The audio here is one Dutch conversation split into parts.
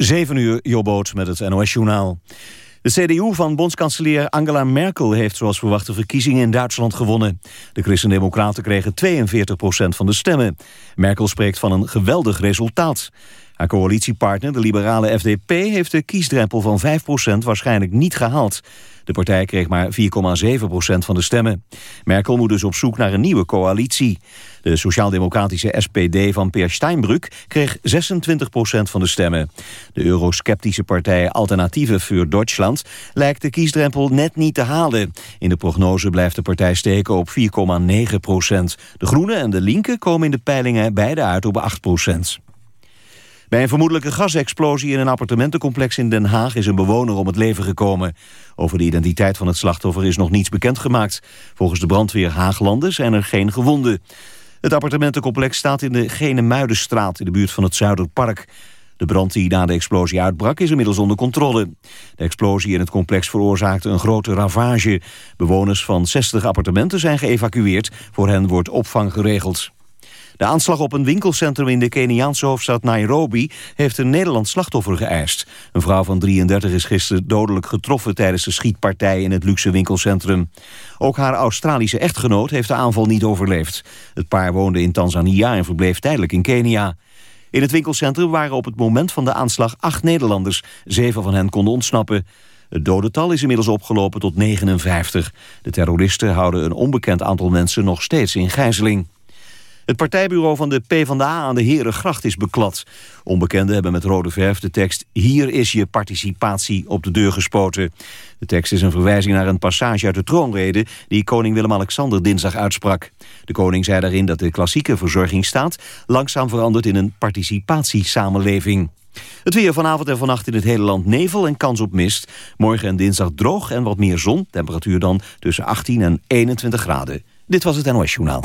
7 uur, Jobboot met het NOS-journaal. De CDU van bondskanselier Angela Merkel heeft zoals verwacht de verkiezingen in Duitsland gewonnen. De Christen-Democraten kregen 42% van de stemmen. Merkel spreekt van een geweldig resultaat. Haar coalitiepartner, de liberale FDP, heeft de kiesdrempel van 5% waarschijnlijk niet gehaald. De partij kreeg maar 4,7% van de stemmen. Merkel moet dus op zoek naar een nieuwe coalitie. De sociaal-democratische SPD van Peer Steinbrück kreeg 26% van de stemmen. De eurosceptische partij Alternatieve für Deutschland lijkt de kiesdrempel net niet te halen. In de prognose blijft de partij steken op 4,9% De Groenen en de Linken komen in de peilingen beide uit op 8 bij een vermoedelijke gasexplosie in een appartementencomplex in Den Haag is een bewoner om het leven gekomen. Over de identiteit van het slachtoffer is nog niets bekendgemaakt. Volgens de brandweer Haaglanden zijn er geen gewonden. Het appartementencomplex staat in de Gene Muidenstraat in de buurt van het Zuiderpark. De brand die na de explosie uitbrak is inmiddels onder controle. De explosie in het complex veroorzaakte een grote ravage. Bewoners van 60 appartementen zijn geëvacueerd. Voor hen wordt opvang geregeld. De aanslag op een winkelcentrum in de Keniaanse hoofdstad Nairobi heeft een Nederlands slachtoffer geëist. Een vrouw van 33 is gisteren dodelijk getroffen tijdens de schietpartij in het luxe winkelcentrum. Ook haar Australische echtgenoot heeft de aanval niet overleefd. Het paar woonde in Tanzania en verbleef tijdelijk in Kenia. In het winkelcentrum waren op het moment van de aanslag acht Nederlanders. Zeven van hen konden ontsnappen. Het dodental is inmiddels opgelopen tot 59. De terroristen houden een onbekend aantal mensen nog steeds in gijzeling. Het partijbureau van de PvdA aan de Herengracht is beklad. Onbekenden hebben met rode verf de tekst... Hier is je participatie op de deur gespoten. De tekst is een verwijzing naar een passage uit de troonrede... die koning Willem-Alexander dinsdag uitsprak. De koning zei daarin dat de klassieke verzorgingsstaat... langzaam verandert in een participatiesamenleving. Het weer vanavond en vannacht in het hele land nevel en kans op mist. Morgen en dinsdag droog en wat meer zon. Temperatuur dan tussen 18 en 21 graden. Dit was het NOS Journaal.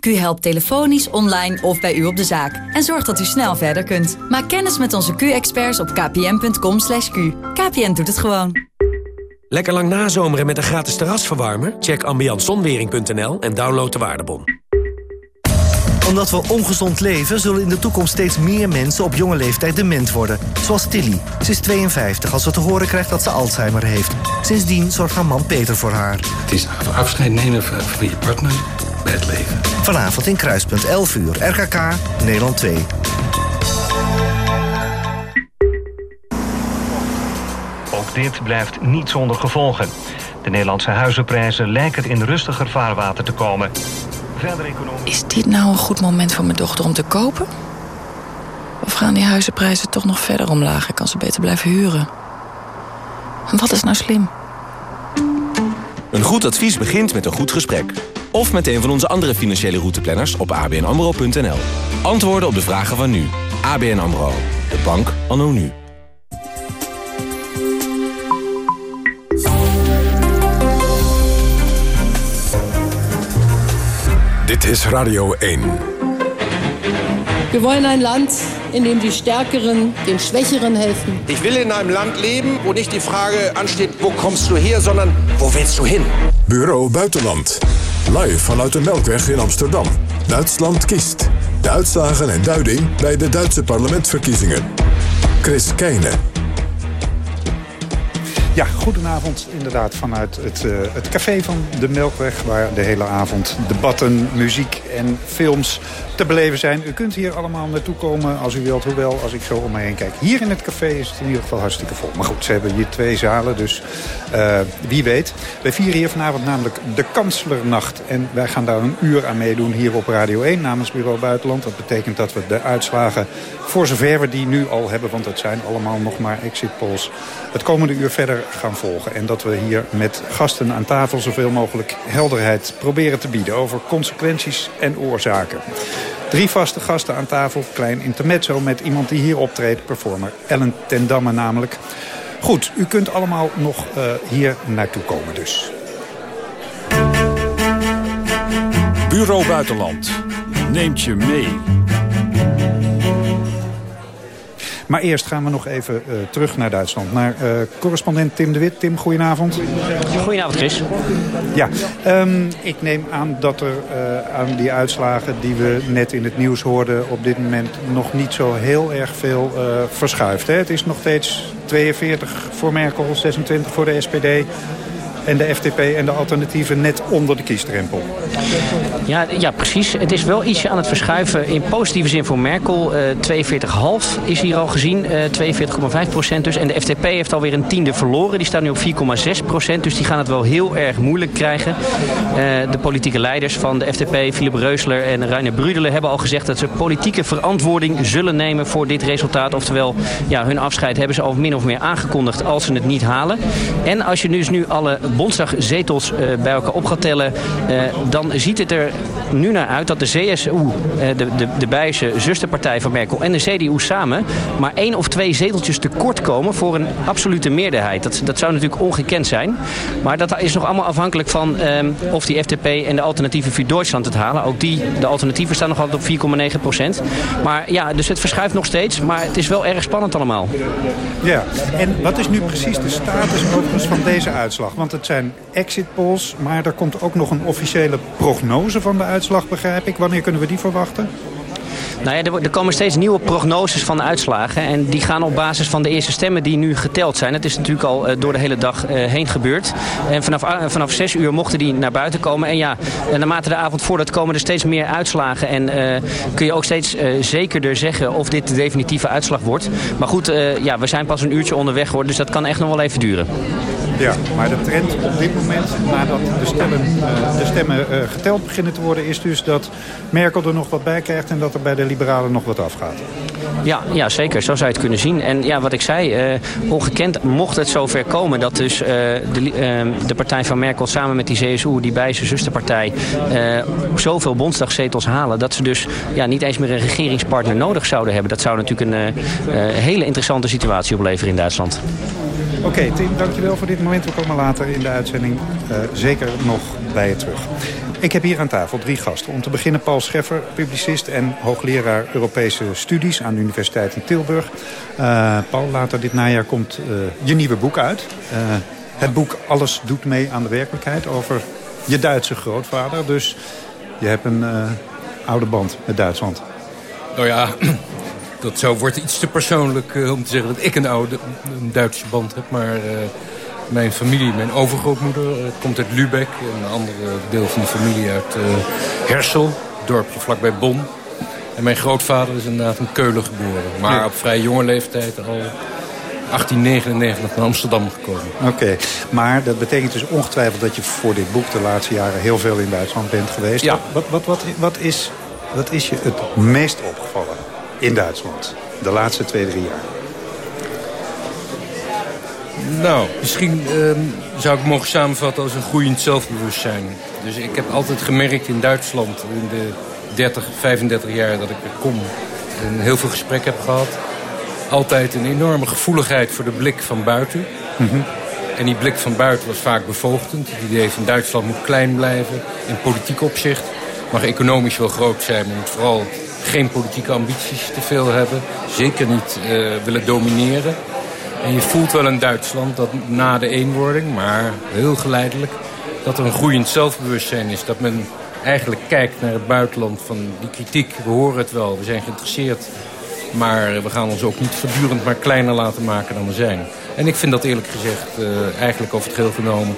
Q helpt telefonisch, online of bij u op de zaak. En zorgt dat u snel verder kunt. Maak kennis met onze Q-experts op kpn.com. /q. KPN doet het gewoon. Lekker lang nazomeren met een gratis terrasverwarmer? Check ambiantzonwering.nl en download de waardebon. Omdat we ongezond leven, zullen in de toekomst steeds meer mensen op jonge leeftijd dement worden. Zoals Tilly. Ze is 52 als ze te horen krijgt dat ze Alzheimer heeft. Sindsdien zorgt haar man Peter voor haar. Het is afscheid nemen van je partner bij het leven. Vanavond in Kruispunt 11 uur. RKK, Nederland 2. Ook dit blijft niet zonder gevolgen. De Nederlandse huizenprijzen lijken in rustiger vaarwater te komen. Verder economie... Is dit nou een goed moment voor mijn dochter om te kopen? Of gaan die huizenprijzen toch nog verder omlaag en kan ze beter blijven huren? Wat is nou slim? Een goed advies begint met een goed gesprek. Of met een van onze andere financiële routeplanners op abnamro.nl. Antwoorden op de vragen van nu. ABN AMRO. De bank anno nu. Dit is Radio 1. We wollen een Land, in dem die Stärkeren den Schwächeren helfen. Ik wil in een Land leven wo nicht die Frage ansteht, wo kommst du her, sondern wo willst du hin? Bureau Buitenland. Live vanuit de Melkweg in Amsterdam. Duitsland kiest. De uitslagen en duiding bij de Duitse parlementsverkiezingen. Chris Keijne. Ja, goedenavond inderdaad vanuit het, uh, het café van de Melkweg... waar de hele avond debatten, muziek en films te beleven zijn. U kunt hier allemaal naartoe komen als u wilt. Hoewel, als ik zo om me heen kijk, hier in het café is het in ieder geval hartstikke vol. Maar goed, ze hebben hier twee zalen, dus uh, wie weet. Wij vieren hier vanavond namelijk de Kanslernacht. En wij gaan daar een uur aan meedoen hier op Radio 1 namens Bureau Buitenland. Dat betekent dat we de uitslagen, voor zover we die nu al hebben... want het zijn allemaal nog maar exit polls... het komende uur verder gaan volgen. En dat we hier met gasten aan tafel zoveel mogelijk helderheid proberen te bieden... over consequenties en oorzaken. Drie vaste gasten aan tafel, klein intermezzo met iemand die hier optreedt, performer Ellen ten Damme namelijk. Goed, u kunt allemaal nog uh, hier naartoe komen dus. Bureau Buitenland neemt je mee. Maar eerst gaan we nog even uh, terug naar Duitsland. Naar uh, correspondent Tim de Wit. Tim, goedenavond. Goedenavond, Chris. Ja, um, ik neem aan dat er uh, aan die uitslagen die we net in het nieuws hoorden... op dit moment nog niet zo heel erg veel verschuift. Hè? Het is nog steeds 42 voor Merkel, 26 voor de SPD en de FDP en de alternatieven net onder de kiesdrempel. Ja, ja, precies. Het is wel ietsje aan het verschuiven in positieve zin voor Merkel. Uh, 42,5 is hier al gezien, uh, 42,5 procent dus. En de FDP heeft alweer een tiende verloren. Die staat nu op 4,6 procent, dus die gaan het wel heel erg moeilijk krijgen. Uh, de politieke leiders van de FDP, Philip Reusler en Rainer Brudelen... hebben al gezegd dat ze politieke verantwoording zullen nemen voor dit resultaat. Oftewel, ja, hun afscheid hebben ze al min of meer aangekondigd als ze het niet halen. En als je dus nu alle Bondsdag-zetels uh, bij elkaar op gaat tellen... Uh, dan ziet het er nu naar uit dat de CSU, uh, de, de, de zusterpartij van Merkel... en de CDU samen maar één of twee zeteltjes tekort komen voor een absolute meerderheid. Dat, dat zou natuurlijk ongekend zijn. Maar dat is nog allemaal afhankelijk van of die FDP en de alternatieven voor Duitsland het halen. Ook die, de alternatieven staan nog altijd op 4,9 procent. Maar ja, dus het verschuift nog steeds. Maar het is wel erg spannend allemaal. Ja, en wat is nu precies de status van deze uitslag? Want het zijn exit polls, maar er komt ook nog een officiële prognose van de uitslag, begrijp ik. Wanneer kunnen we die verwachten? Nou ja, er, komen steeds nieuwe prognoses van de uitslagen. En die gaan op basis van de eerste stemmen die nu geteld zijn. Het is natuurlijk al uh, door de hele dag uh, heen gebeurd. En vanaf, uh, vanaf 6 uur mochten die naar buiten komen. En ja, naarmate de avond voordat komen er steeds meer uitslagen. En kun je ook steeds zekerder zeggen of dit de definitieve uitslag wordt. Maar goed, ja, we zijn pas een uurtje onderweg geworden. Dus dat kan echt nog wel even duren. Ja, maar de trend op dit moment, nadat de stemmen, de stemmen geteld beginnen te worden... is dus dat Merkel er nog wat bij krijgt en dat er bij de liberalen nog wat afgaat. Ja, ja, zeker. Zo zou je het kunnen zien. En ja, wat ik zei, uh, ongekend mocht het zover komen dat dus de, uh, de partij van Merkel samen met die CSU, die bijze zusterpartij, zoveel bondsdagzetels halen dat ze dus ja, niet eens meer een regeringspartner nodig zouden hebben. Dat zou natuurlijk een hele interessante situatie opleveren in Duitsland. Oké, okay, Tim, dankjewel voor dit moment. We komen later in de uitzending zeker nog bij je terug. Ik heb hier aan tafel drie gasten. Om te beginnen Paul Scheffer, publicist en hoogleraar Europese studies aan de Universiteit in Tilburg. Uh, Paul, later dit najaar komt uh, je nieuwe boek uit. Het boek Alles doet mee aan de werkelijkheid over je Duitse grootvader. Dus je hebt een oude band met Duitsland. Nou ja, dat zou, wordt iets te persoonlijk om te zeggen dat ik een oude een Duitse band heb. Maar mijn familie, mijn overgrootmoeder, uh, komt uit Lübeck. Een ander deel van de familie uit Hersel, dorpje vlakbij Bonn. En mijn grootvader is inderdaad in Keulen geboren. Maar ja. op vrij jonge leeftijd al 1899 naar Amsterdam gekomen. Oké, okay. maar dat betekent dus ongetwijfeld dat je voor dit boek de laatste jaren heel veel in Duitsland bent geweest. Ja. Wat, wat, wat, wat, is, wat is je het meest opgevallen in Duitsland de laatste twee, drie jaar? Nou, misschien uh, zou ik mogen samenvatten als een groeiend zelfbewustzijn. Dus ik heb altijd gemerkt in Duitsland, in de 30, 35 jaar dat ik er kom... en heel veel gesprek heb gehad... altijd een enorme gevoeligheid voor de blik van buiten. Mm -hmm. En die blik van buiten was vaak bevoogdend. Het idee van Duitsland moet klein blijven in politiek opzicht. Mag economisch wel groot zijn, maar moet vooral geen politieke ambities te veel hebben. Zeker niet uh, willen domineren. En je voelt wel in Duitsland dat na de eenwording, maar heel geleidelijk... dat er een groeiend zelfbewustzijn is. Dat men eigenlijk kijkt naar het buitenland van die kritiek. We horen het wel, we zijn geïnteresseerd. Maar we gaan ons ook niet voortdurend maar kleiner laten maken dan we zijn. En ik vind dat eerlijk gezegd, uh, eigenlijk over het geheel genomen...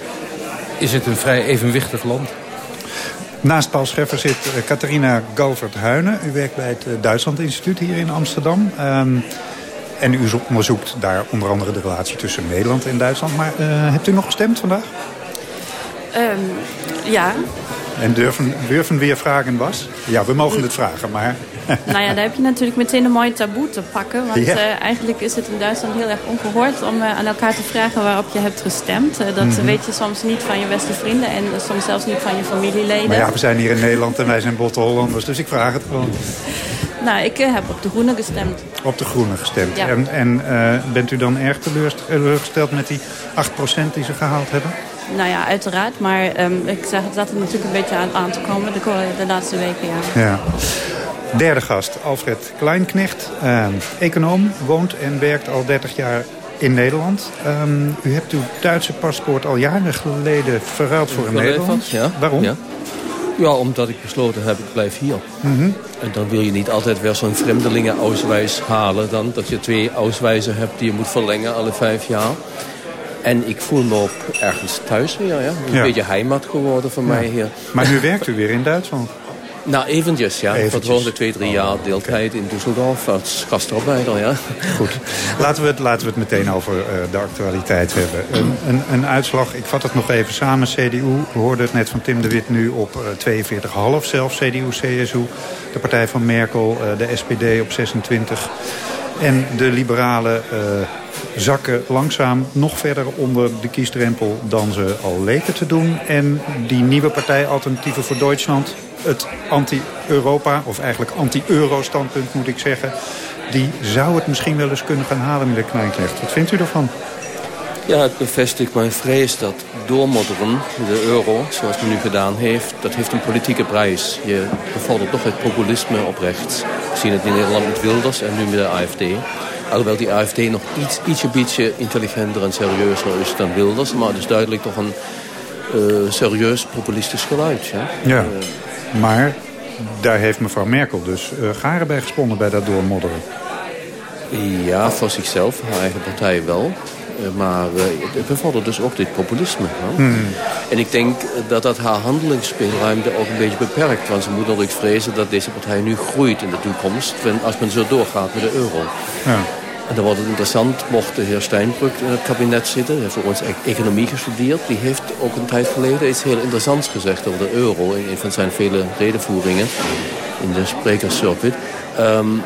is het een vrij evenwichtig land. Naast Paul Scheffer zit uh, Catharina Galvert-Huinen. U werkt bij het uh, Duitsland Instituut hier in Amsterdam. Um, en u onderzoekt daar onder andere de relatie tussen Nederland en Duitsland. Maar hebt u nog gestemd vandaag? Um, ja. En durven, durven weer vragen was? Ja, we mogen het vragen, maar... nou ja, daar heb je natuurlijk meteen een mooi taboe te pakken. Want ja. uh, eigenlijk is het in Duitsland heel erg ongehoord om uh, aan elkaar te vragen waarop je hebt gestemd. Uh, dat mm -hmm. weet je soms niet van je beste vrienden en soms zelfs niet van je familieleden. Maar ja, we zijn hier in Nederland en wij zijn botte Hollanders, dus ik vraag het gewoon. Nou, ik heb op de groene gestemd. Op de groene gestemd. Ja. En, en bent u dan erg teleurgesteld met die 8% die ze gehaald hebben? Nou ja, uiteraard. Maar um, ik het zat er natuurlijk een beetje aan, aan te komen de, de, laatste weken. Ja. ja. Derde gast, Alfred Kleinknecht. Uh, econoom, woont en werkt al 30 jaar in Nederland. Um, u hebt uw Duitse paspoort al jaren geleden verruild voor een Nederlands. Ja. Waarom? Ja. ja. omdat ik besloten heb, ik blijf hier. Mm -hmm. En dan wil je niet altijd weer zo'n vreemdelingen-auswijs halen. Dan, dat je twee auswijzen hebt die je moet verlengen alle vijf jaar. En ik voel me ook ergens thuis weer. Ja. Een ja. beetje heimat geworden voor mij hier. Maar nu werkt u weer in Duitsland? Nou, eventjes, ja. Eventjes. Voor de twee, drie jaar deeltijd in Düsseldorf als gastarbeider, ja. Goed. Laten we het, laten we het meteen over uh, de actualiteit hebben. Een, een, een, uitslag, ik vat het nog even samen. CDU, we hoorden het net van Tim de Wit nu op uh, 42,5 zelfs. CDU, CSU, de partij van Merkel, uh, de SPD op 26. En de liberalen uh, zakken langzaam nog verder onder de kiesdrempel dan ze al leken te doen. En die nieuwe partij Alternatieven voor Duitsland, het anti-Europa, of eigenlijk anti-euro-standpunt moet ik zeggen... die zou het misschien wel eens kunnen gaan halen, meneer Kleinknecht. Wat vindt u ervan? Ja, het bevestigt mijn vrees dat doormodderen, de euro, zoals men nu gedaan heeft... dat heeft een politieke prijs. Je bevordert toch het populisme op rechts. We zien het in Nederland met Wilders en nu met de AFD. Alhoewel die AFD nog iets, ietsje beetje intelligenter en serieuzer is dan Wilders. Maar het is duidelijk toch een uh, serieus populistisch geluid. Ja, ja. Uh, maar daar heeft mevrouw Merkel dus uh, garen bij gesponnen bij dat doormodderen. Ja, voor zichzelf, haar eigen partij wel. Maar het bevordert dus ook dit populisme. Hmm. En ik denk dat dat haar handelingsspeelruimte ook een beetje beperkt. Want ze moet natuurlijk vrezen dat deze partij nu groeit in de toekomst. Als men zo doorgaat met de euro. Ja. En dan wordt het interessant mocht de heer Steinbrück in het kabinet zitten. Hij heeft voor ons economie gestudeerd. Die heeft ook een tijd geleden iets heel interessants gezegd over de euro. In een van zijn vele redenvoeringen in de sprekerscircuit. Um,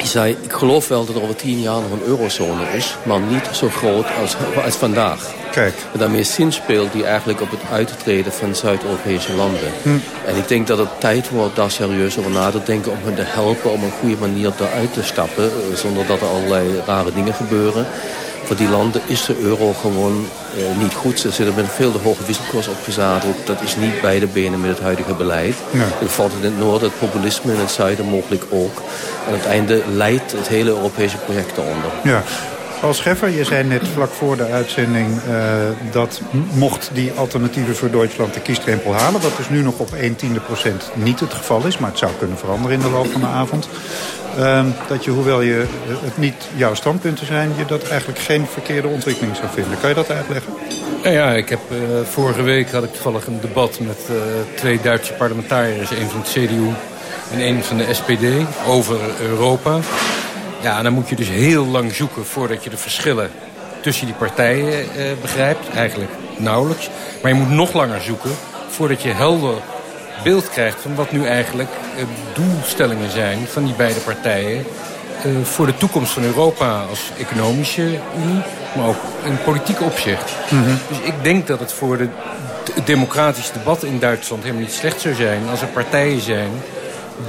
hij zei, ik geloof wel dat er over tien jaar nog een eurozone is... maar niet zo groot als, als vandaag. Kijk. En daarmee zin speelt die eigenlijk op het uittreden van Zuid-Europese landen. Hm. En ik denk dat het tijd wordt daar serieus over na te denken... om hen te helpen om op een goede manier eruit te stappen... zonder dat er allerlei rare dingen gebeuren. Voor die landen is de euro gewoon uh, niet goed. Ze zitten met een veel te hoge wisselkoers opgezadeld. Dat is niet beide benen met het huidige beleid. Ja. Er valt in het noorden het populisme, in het zuiden mogelijk ook. En aan het einde leidt het hele Europese project eronder. Ja. Paul Scheffer, je zei net vlak voor de uitzending... Uh, dat mocht die alternatieven voor Duitsland de kiesdrempel halen... wat dus nu nog op 1 tiende procent niet het geval is... maar het zou kunnen veranderen in de loop van de avond... Uh, dat je, hoewel je het niet jouw standpunten zijn... je dat eigenlijk geen verkeerde ontwikkeling zou vinden. Kan je dat uitleggen? Ja, ik heb, uh, vorige week had ik toevallig een debat met uh, twee Duitse parlementariërs. een van het CDU en een van de SPD over Europa. Ja, en dan moet je dus heel lang zoeken voordat je de verschillen tussen die partijen begrijpt. Eigenlijk nauwelijks. Maar je moet nog langer zoeken voordat je helder beeld krijgt van wat nu eigenlijk uh, doelstellingen zijn van die beide partijen uh, voor de toekomst van Europa als economische unie, maar ook in politiek opzicht. Mm -hmm. Dus ik denk dat het voor de, het democratische debat in Duitsland helemaal niet slecht zou zijn als er partijen zijn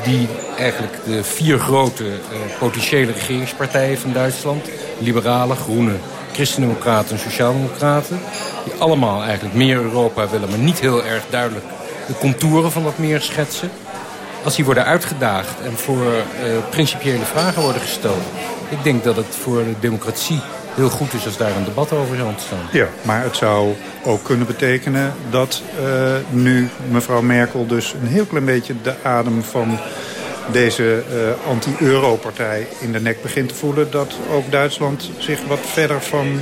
die eigenlijk de vier grote uh, potentiële regeringspartijen van Duitsland, liberalen, groenen, christendemocraten en sociaaldemocraten, die allemaal eigenlijk meer Europa willen, maar niet heel erg duidelijk de contouren van dat meer schetsen. Als die worden uitgedaagd en voor uh, principiële vragen worden gesteld. Ik denk dat het voor de democratie heel goed is als daar een debat over zou ontstaan. Ja, maar het zou ook kunnen betekenen dat uh, nu mevrouw Merkel dus een heel klein beetje de adem van deze uh, anti-euro-partij in de nek begint te voelen... dat ook Duitsland zich wat verder van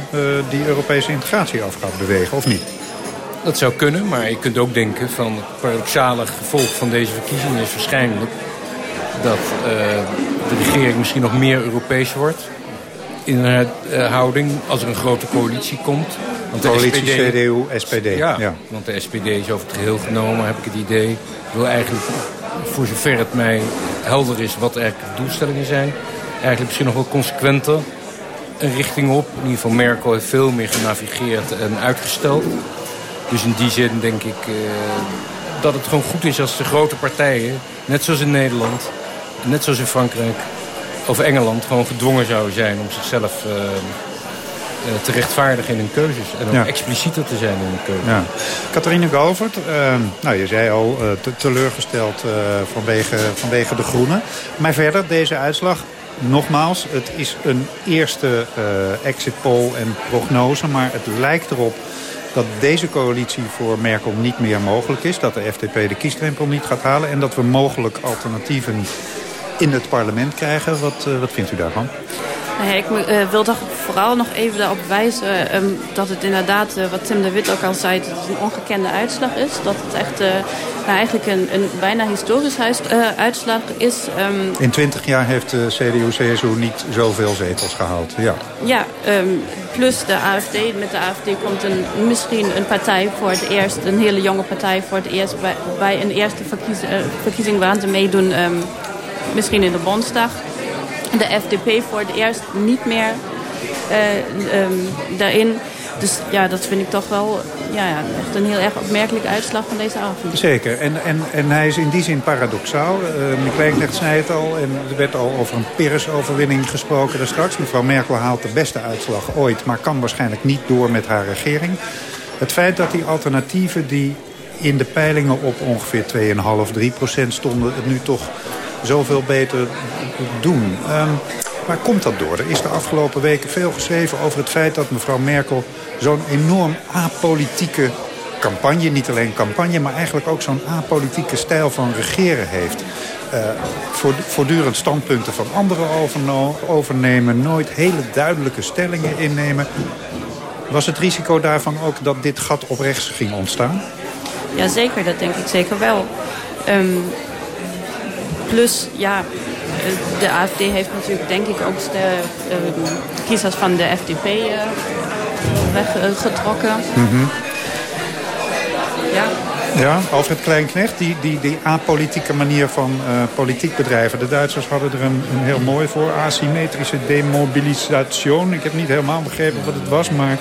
die Europese integratie af gaat bewegen, of niet? Dat zou kunnen, maar je kunt ook denken van het paradoxale gevolg van deze verkiezingen is waarschijnlijk dat uh, de regering misschien nog meer Europees wordt in haar uh, houding als er een grote coalitie komt. Want de coalitie SPD, CDU, SPD. Ja, ja, want de SPD is over het geheel genomen, heb ik het idee. wil eigenlijk, voor zover het mij helder is wat eigenlijk de doelstellingen zijn... eigenlijk misschien nog wel consequenter een richting op. In ieder geval Merkel heeft veel meer genavigeerd en uitgesteld. Dus in die zin denk ik uh, dat het gewoon goed is als de grote partijen... net zoals in Nederland, net zoals in Frankrijk of Engeland... gewoon gedwongen zouden zijn om zichzelf uh, te rechtvaardigen in hun keuzes. En om ja. explicieter te zijn in hun keuzes. Ja. Catharine Govert, nou, je zei al te teleurgesteld vanwege, vanwege de Groenen. Maar verder, deze uitslag nogmaals, het is een eerste exit poll en prognose. Maar het lijkt erop dat deze coalitie voor Merkel niet meer mogelijk is. Dat de FDP de kiesdrempel niet gaat halen. En dat we mogelijk alternatieven in het parlement krijgen. Wat, uh, wat vindt u daarvan? Nee, ik uh, wil toch vooral nog even daarop wijzen um, dat het inderdaad, uh, wat Tim de Wit ook al zei, dat het een ongekende uitslag is. Dat het echt uh, nou, eigenlijk een, een bijna historisch huis, uitslag is. Um, In twintig jaar heeft de CDU-CSU niet zoveel zetels gehaald. Ja, ja um, plus de AFD. Met de AFD komt een, misschien een partij voor het eerst, een hele jonge partij voor het eerst bij, bij een eerste verkies, verkiezing waar ze meedoen, misschien in de Bondsdag de FDP voor het eerst niet meer uh, um, daarin. Dus ja, dat vind ik toch wel ja, ja, echt een heel erg opmerkelijke uitslag van deze avond. Zeker. En, en, en hij is in die zin paradoxaal. Uh, Meneer zei het al. En er werd al over een Pires-overwinning gesproken daar straks. Mevrouw Merkel haalt de beste uitslag ooit. Maar kan waarschijnlijk niet door met haar regering. Het feit dat die alternatieven die in de peilingen op ongeveer 2,5, 3 procent stonden... het nu toch zoveel beter doen. Um, waar komt dat door? Er is de afgelopen weken veel geschreven over het feit dat mevrouw Merkel... zo'n enorm apolitieke campagne, niet alleen campagne... maar eigenlijk ook zo'n apolitieke stijl van regeren heeft. Uh, voortdurend standpunten van anderen overnemen... nooit hele duidelijke stellingen innemen. Was het risico daarvan ook dat dit gat op rechts ging ontstaan? Jazeker, dat denk ik zeker wel. Um, plus, ja, de AFD heeft natuurlijk denk ik ook de uh, kiezers van de FDP uh, weggetrokken. Mm -hmm. Ja. Ja, Alfred Kleinknecht, die, die, die apolitieke manier van uh, politiek bedrijven. De Duitsers hadden er een, een heel mooi voor. Asymmetrische demobilisation. Ik heb niet helemaal begrepen wat het was, maar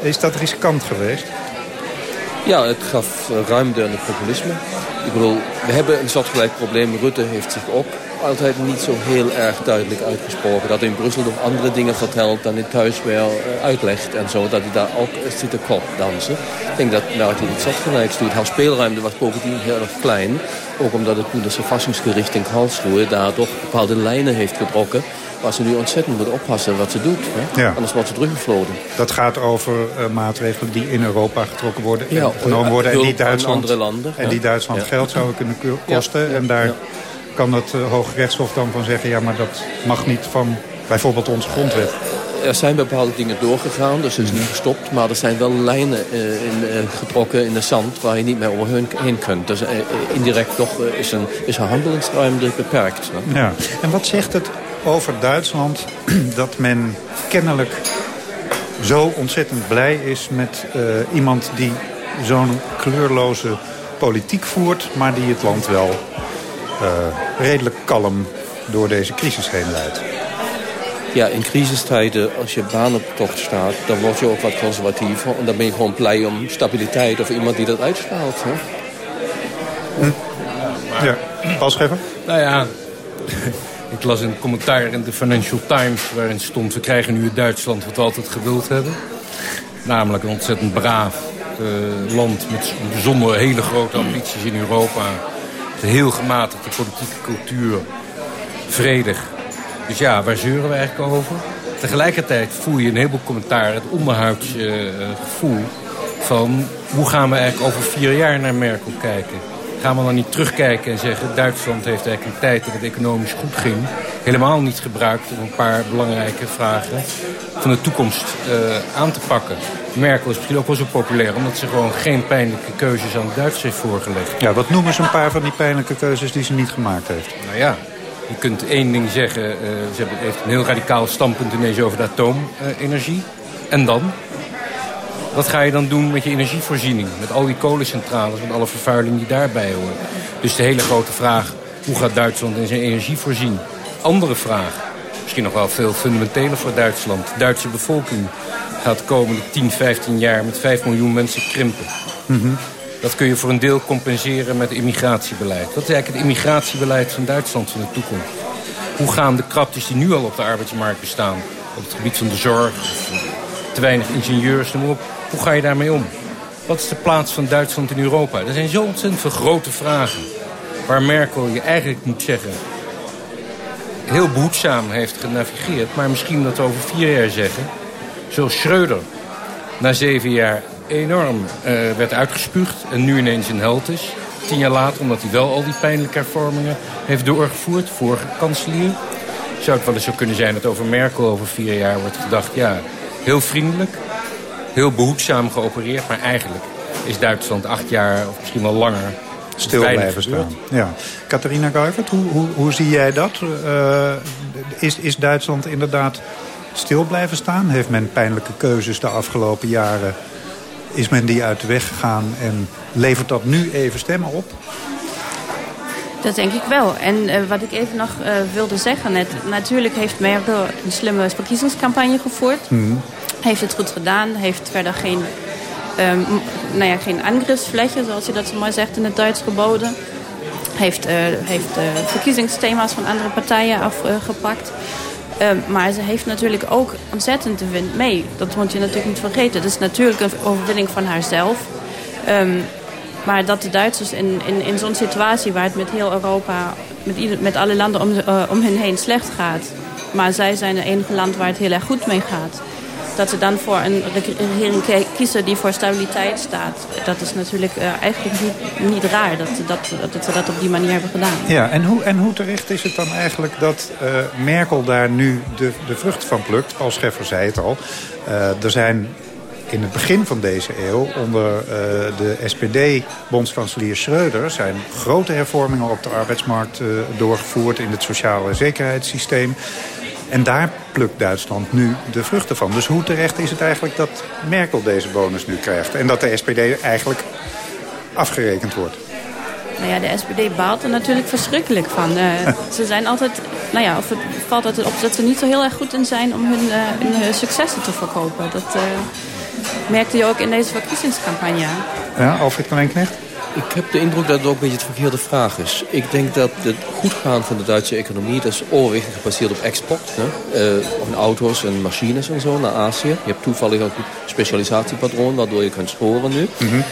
is dat riskant geweest? Ja, het gaf ruimte aan het populisme. Ik bedoel, we hebben een soortgelijk probleem. Rutte heeft zich ook altijd niet zo heel erg duidelijk uitgesproken. Dat hij in Brussel nog andere dingen vertelt dan hij thuis weer eh, uitlegt en zo. Dat hij daar ook zit te kop dansen. Ik denk dat Merkel iets soortgelijks doet. Haar speelruimte was bovendien heel erg klein. Ook omdat het Bundesverfassungsgericht in Karlsruhe daar toch bepaalde lijnen heeft getrokken waar ze nu ontzettend moet oppassen wat ze doet. Hè? Ja. Anders wordt ze teruggefloten. Dat gaat over uh, maatregelen die in Europa getrokken worden ja, genomen worden. En die Duitsland, andere landen. En die Duitsland geld zouden kunnen kosten. En daar kan het uh, Hoge Rechtshof dan van zeggen... ja, maar dat mag niet van bijvoorbeeld onze grondwet. Er zijn bepaalde dingen doorgegaan, dus het is niet gestopt. Maar er zijn wel lijnen uh, in, uh, getrokken in de zand waar je niet meer overheen kunt. Dus uh, indirect toch is, een, is een handelingsruimte beperkt. Ja. En wat zegt het over Duitsland dat men kennelijk zo ontzettend blij is met iemand die zo'n kleurloze politiek voert... maar die het land wel redelijk kalm door deze crisis heen leidt. Ja, in crisistijden, als je baan op tocht staat... dan word je ook wat conservatiever. En dan ben je gewoon blij om stabiliteit of iemand die dat uitstraalt. Hè? Hm. Ja, Paul Scheffer? Nou ja, ik las een commentaar in de Financial Times... waarin stond, we krijgen nu het Duitsland wat we altijd gewild hebben. Namelijk een ontzettend braaf uh, land met bijzonder hele grote ambities in Europa. Een heel gematigde politieke cultuur. Vredig, dus ja, waar zeuren we eigenlijk over? Tegelijkertijd voel je een heleboel commentaar het onderhuids uh, gevoel van... hoe gaan we eigenlijk over vier jaar naar Merkel kijken? Gaan we dan niet terugkijken en zeggen... Duitsland heeft eigenlijk een tijd dat het economisch goed ging... helemaal niet gebruikt om een paar belangrijke vragen van de toekomst uh, aan te pakken. Merkel is misschien ook wel zo populair... omdat ze gewoon geen pijnlijke keuzes aan de Duitsers heeft voorgelegd. Ja, wat noemen ze een paar van die pijnlijke keuzes die ze niet gemaakt heeft? Nou ja, je kunt één ding zeggen. Uh, ze heeft een heel radicaal standpunt ineens over de atoomenergie. en dan? Wat ga je dan doen met je energievoorziening? Met al die kolencentrales, met alle vervuiling die daarbij hoort. Dus de hele grote vraag, hoe gaat Duitsland in zijn energie voorzien? Andere vraag, misschien nog wel veel fundamenteler voor Duitsland. De Duitse bevolking gaat de komende 10, 15 jaar met 5 miljoen mensen krimpen. Mhm. Dat kun je voor een deel compenseren met immigratiebeleid. Wat is eigenlijk het immigratiebeleid van Duitsland van de toekomst? Hoe gaan de kraptes die nu al op de arbeidsmarkt bestaan... op het gebied van de zorg, te weinig ingenieurs, noem op... hoe ga je daarmee om? Wat is de plaats van Duitsland in Europa? Er zijn zo ontzettend veel grote vragen... waar Merkel je eigenlijk moet zeggen... heel behoedzaam heeft genavigeerd... maar misschien dat over vier jaar zeggen... zoals Schreuder na zeven jaar enorm uh, werd uitgespuugd en nu ineens een held is. Tien jaar later, omdat hij wel al die pijnlijke hervormingen heeft doorgevoerd, vorige kanselier. Zou het wel eens zo kunnen zijn dat over Merkel over vier jaar wordt gedacht... ja, heel vriendelijk, heel behoedzaam geopereerd... maar eigenlijk is Duitsland acht jaar of misschien wel langer stil blijven staan. Ja. Catharina Guivert, hoe, hoe, hoe zie jij dat? Uh, is, is Duitsland inderdaad stil blijven staan? Heeft men pijnlijke keuzes de afgelopen jaren is men die uit de weg gegaan en levert dat nu even stemmen op? Dat denk ik wel. En uh, wat ik even nog uh, wilde zeggen net. Natuurlijk heeft Merkel een slimme verkiezingscampagne gevoerd. Mm. Heeft het goed gedaan. Heeft verder geen, um, nou ja, geen angriffsfläche, zoals je dat zo mooi zegt in het Duits geboden. Heeft, uh, heeft verkiezingsthema's van andere partijen afgepakt. Ehm, maar ze heeft natuurlijk ook ontzettend de wind mee. Dat moet je natuurlijk niet vergeten. Het is natuurlijk een overwinning van haarzelf. Um, maar dat de Duitsers in, in, in zo'n situatie waar het met heel Europa, met, ieder, met alle landen om, uh, om hen heen slecht gaat. Maar zij zijn het enige land waar het heel erg goed mee gaat dat ze dan voor een regering die voor stabiliteit staat. Dat is natuurlijk uh, eigenlijk niet, raar dat, dat, dat ze dat op die manier hebben gedaan. Ja, en hoe, en hoe terecht is het dan eigenlijk dat uh, Merkel daar nu de, de vrucht van plukt? Paul Scheffer zei het al. Uh, er zijn in het begin van deze eeuw onder de SPD-bondskanselier Schreuder... zijn grote hervormingen op de arbeidsmarkt doorgevoerd... in het sociale zekerheidssysteem. En daar plukt Duitsland nu de vruchten van. Dus hoe terecht is het eigenlijk dat Merkel deze bonus nu krijgt? En dat de SPD eigenlijk afgerekend wordt? Nou ja, de SPD baalt er natuurlijk verschrikkelijk van. Uh, ze zijn altijd, nou ja, of het valt altijd op dat ze niet zo heel erg goed in zijn om hun, uh, hun successen te verkopen. Dat uh, merkte je ook in deze verkiezingscampagne. Ja, Alfred Kleinknecht? Ik heb de indruk dat het ook een beetje het verkeerde vraag is. Ik denk dat het goed gaan van de Duitse economie... dat is overwegend gebaseerd op export. Hè? Uh, van auto's en machines en zo naar Azië. Je hebt toevallig een specialisatiepatroon... waardoor je kunt sporen nu. Mm -hmm.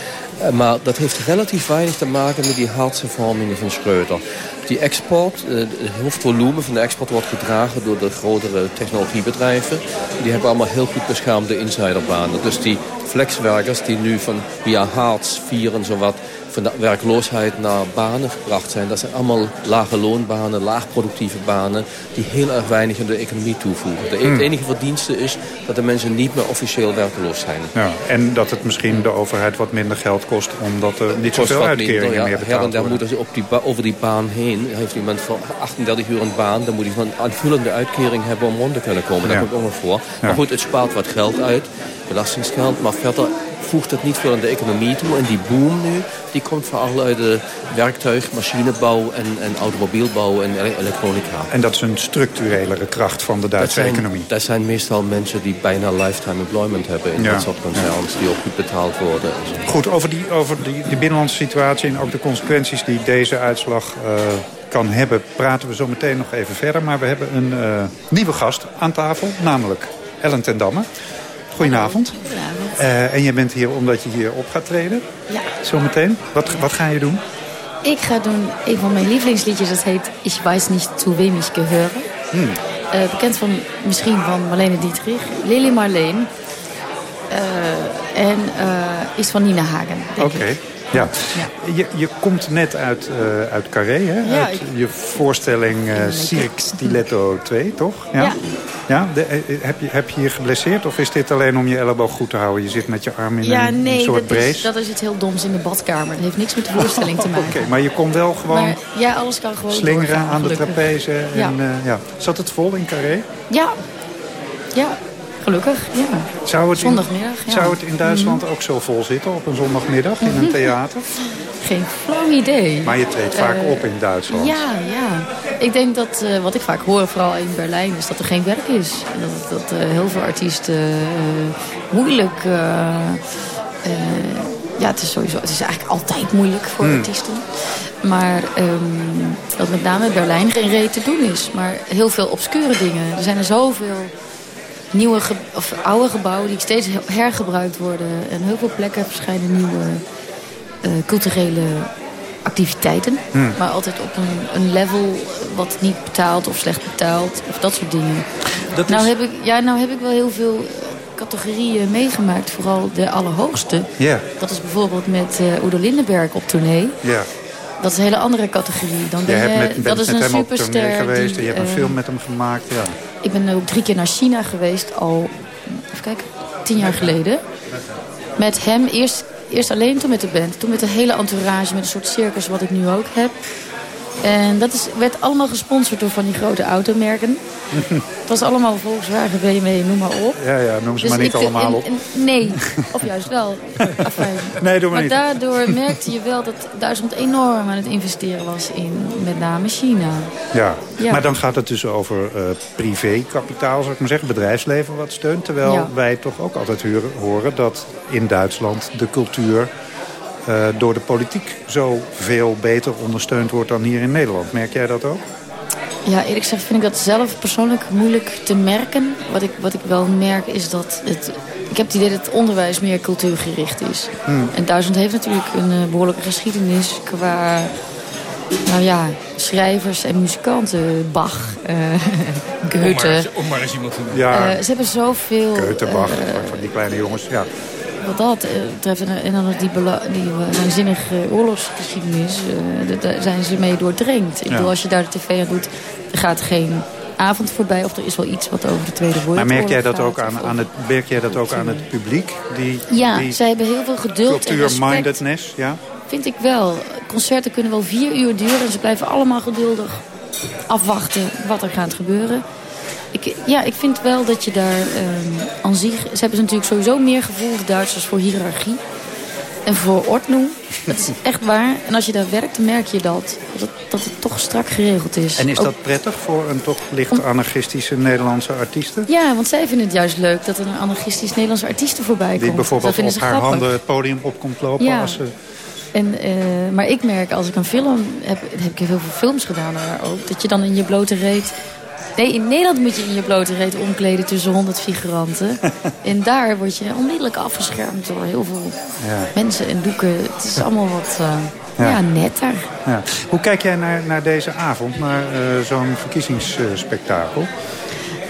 uh, maar dat heeft relatief weinig te maken met die hartshervormingen van Schreuder. Die export, uh, het hoofdvolume van de export wordt gedragen door de grotere technologiebedrijven. Die hebben allemaal heel goed beschermde insiderbanen. Dus die flexwerkers die nu van via Hartz 4 en zowat van de werkloosheid naar banen gebracht zijn. Dat zijn allemaal lage loonbanen, laagproductieve banen... die heel erg weinig in de economie toevoegen. De hmm. enige verdienste is dat de mensen niet meer officieel werkloos zijn. Ja, en dat het misschien de overheid wat minder geld kost... omdat er niet zoveel uitkeringen ja, meer betaald worden. moeten ze op die over die baan heen. Heeft iemand voor 38 uur een baan... dan moet hij een aanvullende uitkering hebben om rond te kunnen komen. Dat ja. komt ook nog voor. Maar goed, het spaart wat geld uit belastingsgeld. Maar verder voegt het niet veel aan de economie toe. En die boom nu, die komt vooral uit de werktuig, machinebouw en, en automobielbouw en elektronica. En dat is een structurelere kracht van de Duitse economie. Dat zijn meestal mensen die bijna lifetime employment hebben in ja. dat soort concerns, ja. die ook goed betaald worden. Goed, over die, over die, die binnenlandse situatie en ook de consequenties die deze uitslag... Uh, kan hebben, praten we zo meteen nog even verder. Maar we hebben een uh, nieuwe gast aan tafel, namelijk Ellen ten Damme. Goedenavond. Goedenavond. Uh, en je bent hier omdat je hier op gaat treden? Ja. Zometeen. Wat, wat ga je doen? Ik ga doen een van mijn lievelingsliedjes. Dat heet Ich weiß nicht zu wem ich gehöre. Hmm. Uh, bekend van, misschien van Marlene Dietrich. Lily Marleen. Uh, en is van Nina Hagen, Oké. Okay. Ja. Je, je komt net uit, uh, uit Carré, hè? Ja, uit ik- je voorstelling uh, Cirque Stiletto 2, toch? Ja. ja de, eh, heb, je, heb je je geblesseerd of is dit alleen om je elleboog goed te houden? Je zit met je arm in Ja, een, een nee, soort dat is, brace. dat is iets heel doms in de badkamer. Dat heeft niks met de voorstelling te maken. Oké, maar je kon wel gewoon Maar ja, alles kan gewoon slingeren doorgaan, aan de trapeze. En, Ja. eh, ja. Zat het vol in Carré? Ja, ja, gelukkig, ja. Zou het in- Zondagmiddag, ja. Zou het in Duitsland ook zo vol zitten op een zondagmiddag in een theater? Geen flauw idee. Maar je treedt vaak Eh, op in Duitsland. Ja, ja. Ik denk dat, eh, wat ik vaak hoor, vooral in Berlijn, is dat er geen werk is. En dat, dat eh, heel veel artiesten moeilijk... ja, het is sowieso, het is eigenlijk altijd moeilijk voor Hmm. artiesten. Maar ehm, dat met name in Berlijn geen reet te doen is. Maar heel veel obscure dingen. Er zijn er zoveel nieuwe of oude gebouwen die steeds hergebruikt worden. En heel veel plekken verschijnen nieuwe eh, culturele activiteiten. Hmm. Maar altijd op een, een level wat niet betaald of slecht betaald. Of dat soort dingen. Dat nou, is- heb ik, ja, nou heb ik wel heel veel categorieën meegemaakt. Vooral de allerhoogste. Ja. Dat is bijvoorbeeld met Udo Lindenberg op tournee. Ja. Dat is een hele andere categorie. Dan Je ben hebt je, met, bent dat is met een hem superster. geweest die, en je hebt een eh, film met hem gemaakt. Ja. ik ben ook drie keer naar China geweest, al even kijken, tien jaar geleden. Met hem, eerst, eerst alleen, toen met de band. Toen met de hele entourage, met een soort circus wat ik nu ook heb. En dat is, werd allemaal gesponsord door van die grote automerken. Het was allemaal Volkswagen, BMW, noem maar op. Ja, ja, noem ze Dus maar niet allemaal en- op. en- nee, of juist wel. Afijn. Nee, doe maar maar niet. daardoor merkte je wel dat Duitsland enorm aan het investeren was in met name China. Ja. Ja. maar dan gaat het dus over eh privékapitaal, zou ik maar zeggen. Bedrijfsleven wat steunt. Terwijl Ja. wij toch ook altijd horen dat in Duitsland de cultuur... eh, door de politiek zo veel beter ondersteund wordt dan hier in Nederland. Merk jij dat ook? Ja, eerlijk gezegd vind ik dat zelf persoonlijk moeilijk te merken. Wat ik, wat ik wel merk is dat het... Ik heb het idee dat het onderwijs meer cultuurgericht is. Hmm. En Duitsland heeft natuurlijk een eh, behoorlijke geschiedenis qua... Nou ja, schrijvers en muzikanten. Bach, eh Om maar, Goethe. eens- om maar eens iemand te noemen. Ja, Eh, ze hebben zoveel... Keutenbach, eh, van die kleine jongens. Ja. Wat dat eh, betreft. En, dan nog die, die waanzinnige oorlogsgeschiedenis. eh, daar zijn ze mee doordrenkt. Ik Ja. bedoel, als je daar de tv aan doet, gaat geen avond voorbij. Of er is wel iets wat over de Tweede Wereldoorlog Maar merk jij dat ook aan, aan, het, merk jij dat ook aan het publiek? Die, Ja, die zij hebben heel veel geduld en respect. cultuur-mindedness? Ja? Vind ik wel. Concerten kunnen wel vier uur duren. En ze blijven allemaal geduldig afwachten wat er gaat gebeuren. Ik, ja, ik vind wel dat je daar ehm aan zich... Ze hebben natuurlijk sowieso meer gevoel, de Duitsers, voor hiërarchie. En voor ordnung. Dat is echt waar. En als je daar werkt, dan merk je dat. Dat, dat het toch strak geregeld is. En is Ook- dat prettig voor een toch licht anarchistische Nederlandse artieste? Ja, want zij vinden het juist leuk dat er een anarchistisch Nederlandse artiest voorbij komt. Die dat bijvoorbeeld vinden op ze haar grappig. handen het podium op komt lopen. Ja. Als ze, En, eh, maar ik merk, als ik een film heb, heb ik heel veel films gedaan daar ook, dat je dan in je blote reet... Nee, in Nederland moet je in je blote reet omkleden tussen 100 figuranten. en daar word je onmiddellijk afgeschermd door heel veel ja. mensen en doeken. Het is allemaal wat eh, Ja. ja. netter. Ja. Hoe kijk jij naar, naar deze avond, naar eh, zo'n verkiezingsspektakel?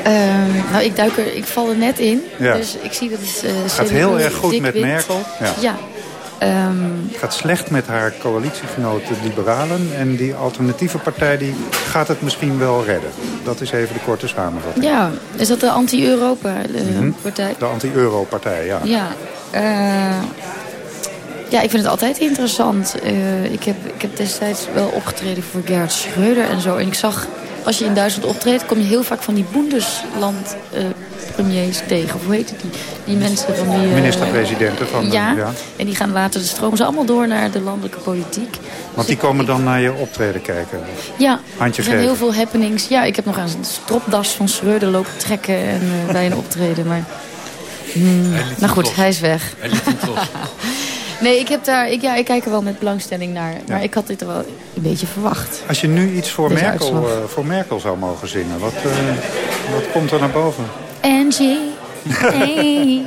Ehm, nou, ik duik er, ik val er net in. Ja. Dus ik zie dat het... eh, gaat heel erg goed met wint. Merkel. Ja. Ja. Ehm, Het gaat slecht met haar coalitiegenoten Liberalen. En die alternatieve partij die gaat het misschien wel redden. Dat is even de korte samenvatting. ja, is dat de anti-Europa-partij? De anti-euro-partij, ja. Ja, eh, ja, ik vind het altijd interessant. Eh, ik, heb, ik heb destijds wel opgetreden voor Gerhard Schreuder en zo. En ik zag, als je in Duitsland optreedt, kom je heel vaak van die Bundesland eh, premiers tegen. Of hoe heet het die? Die mensen van die... eh, Minister-presidenten van de- ja, ja. en die gaan later, de stromen ze allemaal door naar de landelijke politiek. Want die komen dan naar je optreden kijken. Ja, Handje er zijn geven. heel veel happenings. Ja, ik heb nog aan een stropdas van Schreuder lopen trekken en, eh, bij een optreden. Maar, hmm, nou goed, hij is weg. Hij liet hem los. Nee, ik, heb daar, ik, ja, ik kijk er wel met belangstelling naar. Maar Ja. ik had dit er wel een beetje verwacht. Als je nu iets voor, Merkel, eh, voor Merkel zou mogen zingen, wat, eh, wat komt er naar boven? Angie, Angie.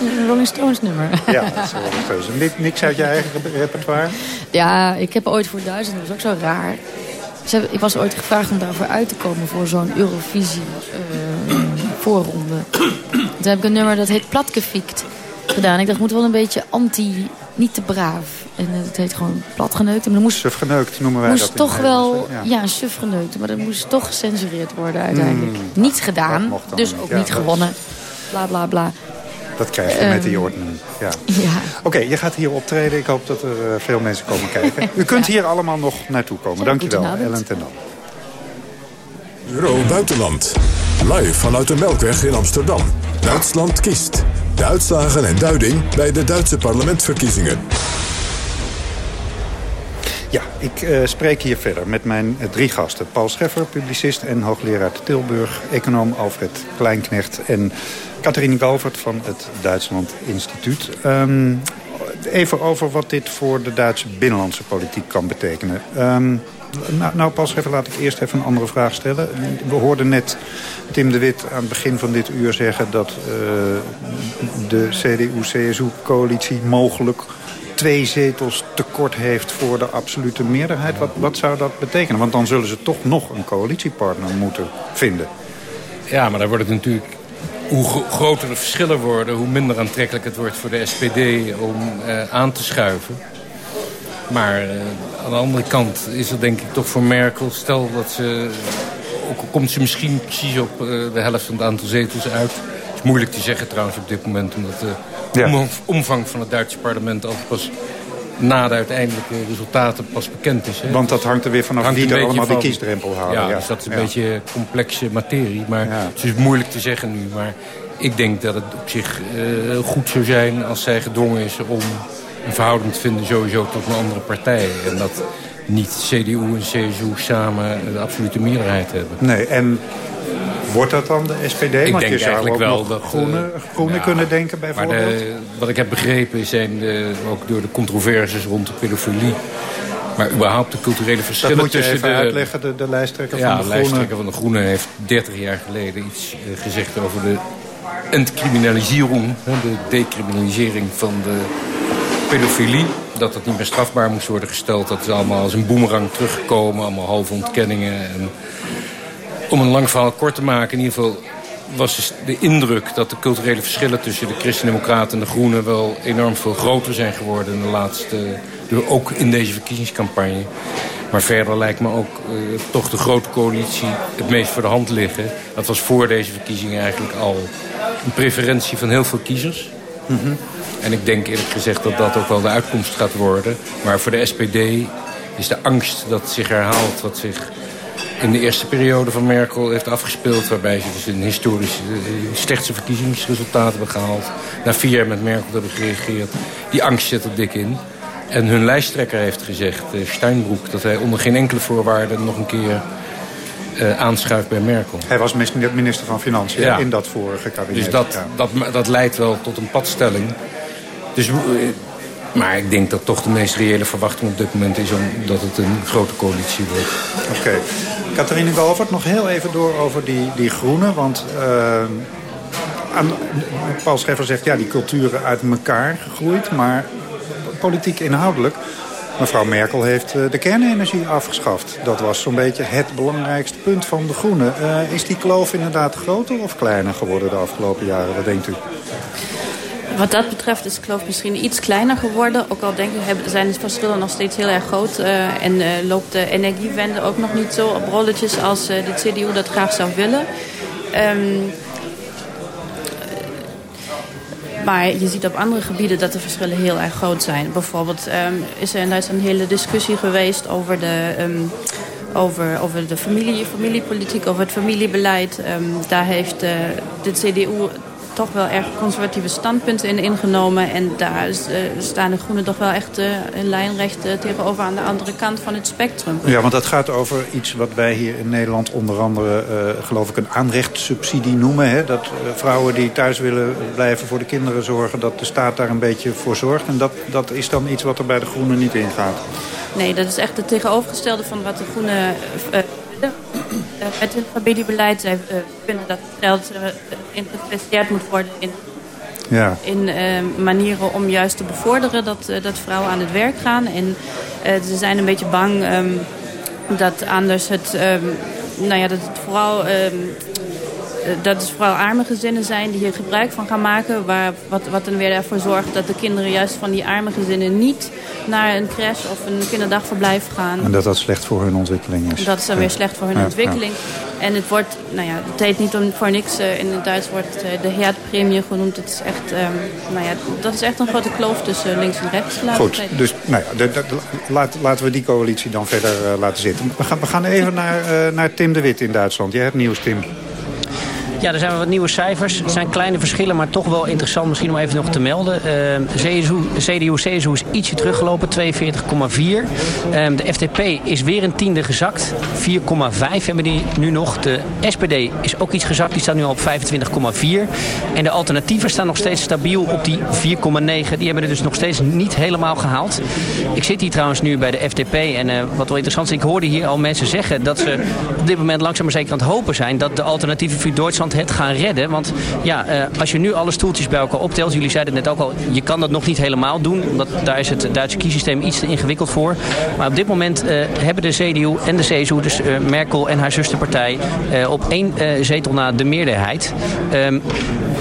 Een Rolling Stones nummer. Ja, dat is wel een keuze. Ni- Niks uit je eigen repertoire? Ja, ik heb ooit voor duizend, dat was ook zo raar. Ik was ooit gevraagd om daarvoor uit te komen voor zo'n Eurovisie eh, voorronde. Toen heb ik een nummer dat heet Platgefiekt. Gedaan. Ik dacht, het moet wel een beetje anti, niet te braaf. En het heet gewoon platgeneukt. Maar moest, sufgeneukt noemen wij moest dat. toch wel, ja. ja, sufgeneukt. Maar dat moest toch gecensureerd worden uiteindelijk. Mm, niet gedaan, dus ook Ja, niet gewonnen. Bla, bla, bla. Dat krijg je met die Ehm, ordenen. Ja. Ja. Oké, je gaat hier optreden. Ik hoop dat er eh, veel mensen komen kijken. U kunt hier allemaal nog naartoe komen. Dankjewel, goedenavond. Ellen ten Dam. Bureau Buitenland. Live vanuit de Melkweg in Amsterdam. Duitsland kiest. De uitslagen en duiding bij de Duitse parlementsverkiezingen. Ja, ik eh, spreek hier verder met mijn drie gasten. Paul Scheffer, publicist en hoogleraar Tilburg. Econoom Alfred Kleinknecht en Catharine Walvert van het Duitsland Instituut. Ehm, even over wat dit voor de Duitse binnenlandse politiek kan betekenen. Ehm, nou, nou, Paul Scheffer, laat ik eerst even een andere vraag stellen. We hoorden net Tim de Wit aan het begin van dit uur zeggen... dat eh, de CDU-CSU-coalitie mogelijk twee zetels tekort heeft voor de absolute meerderheid. Wat, wat zou dat betekenen? Want dan zullen ze toch nog een coalitiepartner moeten vinden. Ja, maar daar wordt het natuurlijk... Hoe gro- groter de verschillen worden, hoe minder aantrekkelijk het wordt voor de SPD om eh, aan te schuiven. Maar eh, aan de andere kant is er denk ik toch voor Merkel... stel dat ze... Ook al komt ze misschien precies op eh, de helft van het aantal zetels uit. Het is moeilijk te zeggen trouwens op dit moment... omdat de Ja. omvang- van het Duitse parlement altijd pas na de uiteindelijke resultaten pas bekend is. Hè. Want dat hangt er weer vanaf wie er allemaal van- kiesdrempel houden. Ja, Ja, dus dat is een ja. beetje complexe materie. Maar het is moeilijk te zeggen nu. Maar ik denk dat het op zich eh, goed zou zijn als zij gedwongen is om een verhouding te vinden sowieso tot een andere partij. En dat niet CDU en CSU samen de absolute meerderheid hebben. Nee, en wordt dat dan de SPD? Ik Want denk je zou eigenlijk wel dat... groene, eh, groene ja, kunnen denken Maar bijvoorbeeld. de, wat ik heb begrepen zijn de, ook door de controverses rond de pedofilie... maar überhaupt de culturele dat verschillen moet je even de... uitleggen, de, de lijsttrekker Ja, van de de Groenen. lijsttrekker van de Groenen heeft 30 jaar geleden iets eh, gezegd over de entcriminalisering, de decriminalisering van de pedofilie. Dat dat niet meer strafbaar moest worden gesteld. Dat is allemaal als een boemerang teruggekomen, allemaal halve ontkenningen. En om een lang verhaal kort te maken, in ieder geval was dus de indruk dat de culturele verschillen tussen de Christen-Democraten en de Groenen wel enorm veel groter zijn geworden in de laatste, ook in deze verkiezingscampagne. Maar verder lijkt me ook eh, toch de grote coalitie het meest voor de hand liggen. Dat was voor deze verkiezingen eigenlijk al een preferentie van heel veel kiezers. En ik denk eerlijk gezegd dat dat ook wel de uitkomst gaat worden. Maar voor de SPD is de angst dat zich herhaalt wat zich in de eerste periode van Merkel heeft afgespeeld. Waarbij ze dus een historisch eh, slechtste verkiezingsresultaat hebben gehaald. Na vier jaar met Merkel hebben geregeerd. Die angst zit er dik in. En hun lijsttrekker heeft gezegd, eh, Steinbroek, dat hij onder geen enkele voorwaarde nog een keer eh, aanschuift bij Merkel. Hij was minister minister van Financiën Ja. in dat vorige kabinet. Dus dat, ja. dat, dat leidt wel tot een padstelling. Dus, eh, maar ik denk dat toch de meest reële verwachting op dit moment is... dat het een grote coalitie wordt. Oké. Catharine Walvert, nog heel even door over die, die groenen. Want eh, Paul Scheffer zegt, ja, die culturen uit elkaar gegroeid. Maar politiek inhoudelijk... Mevrouw Merkel heeft eh, de kernenergie afgeschaft. Dat was zo'n beetje het belangrijkste punt van de Groenen. Is die kloof inderdaad groter of kleiner geworden de afgelopen jaren? Wat denkt u? Wat dat betreft is kloof misschien iets kleiner geworden. Ook al denk ik zijn de verschillen nog steeds heel erg groot. eh, en eh, loopt de energiewende ook nog niet zo op rolletjes als eh, de CDU dat graag zou willen. Ehm, maar je ziet op andere gebieden dat de verschillen heel erg groot zijn. Bijvoorbeeld ehm, is er in Duitsland een hele discussie geweest over de, ehm, over, over de familie, familiepolitiek, over het familiebeleid. Daar heeft de CDU toch wel erg conservatieve standpunten in ingenomen. En daar is, eh, staan de Groenen toch wel echt eh, in lijnrecht eh, tegenover aan de andere kant van het spectrum. Ja, want dat gaat over iets wat wij hier in Nederland onder andere, geloof ik, een aanrechtssubsidie noemen. Hè? Dat vrouwen die thuis willen blijven voor de kinderen zorgen, dat de staat daar een beetje voor zorgt. En dat, dat is dan iets wat er bij de Groenen niet ingaat. Nee, dat is echt het tegenovergestelde van wat de Groenen met hun familiebeleid zij eh, vinden dat het geld eh, geïnvesteerd moet worden in, Ja. in eh, manieren om juist te bevorderen dat, eh, dat vrouwen aan het werk gaan. En eh, ze zijn een beetje bang ehm, dat anders het, ehm, nou ja, dat het vooral ehm, dat het vooral arme gezinnen zijn die hier gebruik van gaan maken. Waar, wat, wat dan weer ervoor zorgt dat de kinderen juist van die arme gezinnen niet naar een crash of een kinderdagverblijf gaan. En dat dat slecht voor hun ontwikkeling is. Dat is dan weer slecht voor hun ontwikkeling. En het wordt, nou ja, het heet niet om, voor niks. Uh, in het Duits wordt uh, de Herdpremie genoemd. Het is echt, um, nou ja, dat is echt een grote kloof tussen links en rechts. Goed, dus nou ja, de, de, laat, laten we die coalitie dan verder uh, laten zitten. We gaan, we gaan even naar, naar Tim de Wit in Duitsland. Jij hebt nieuws, Tim. Ja, er zijn wat nieuwe cijfers. Het zijn kleine verschillen, maar toch wel interessant misschien om even nog te melden. Uh, CSU, CDU, CSU is ietsje teruggelopen, 42,4. Uh, de FDP is weer een tiende gezakt. 4,5 hebben die nu nog. De SPD is ook iets gezakt, die staat nu al op 25,4. En de alternatieven staan nog steeds stabiel op die 4,9. Die hebben er dus nog steeds niet helemaal gehaald. Ik zit hier trouwens nu bij de FDP en uh, wat wel interessant is, ik hoorde hier al mensen zeggen dat ze op dit moment langzaam maar zeker aan het hopen zijn dat de alternatieven voor Duitsland het gaan redden. Want ja, uh, als je nu alle stoeltjes bij elkaar optelt, jullie zeiden het net ook al, je kan dat nog niet helemaal doen. Omdat daar is het Duitse kiesysteem iets te ingewikkeld voor. Maar op dit moment uh, hebben de CDU en de CSU, dus uh, Merkel en haar zusterpartij, op één zetel na de meerderheid. Um,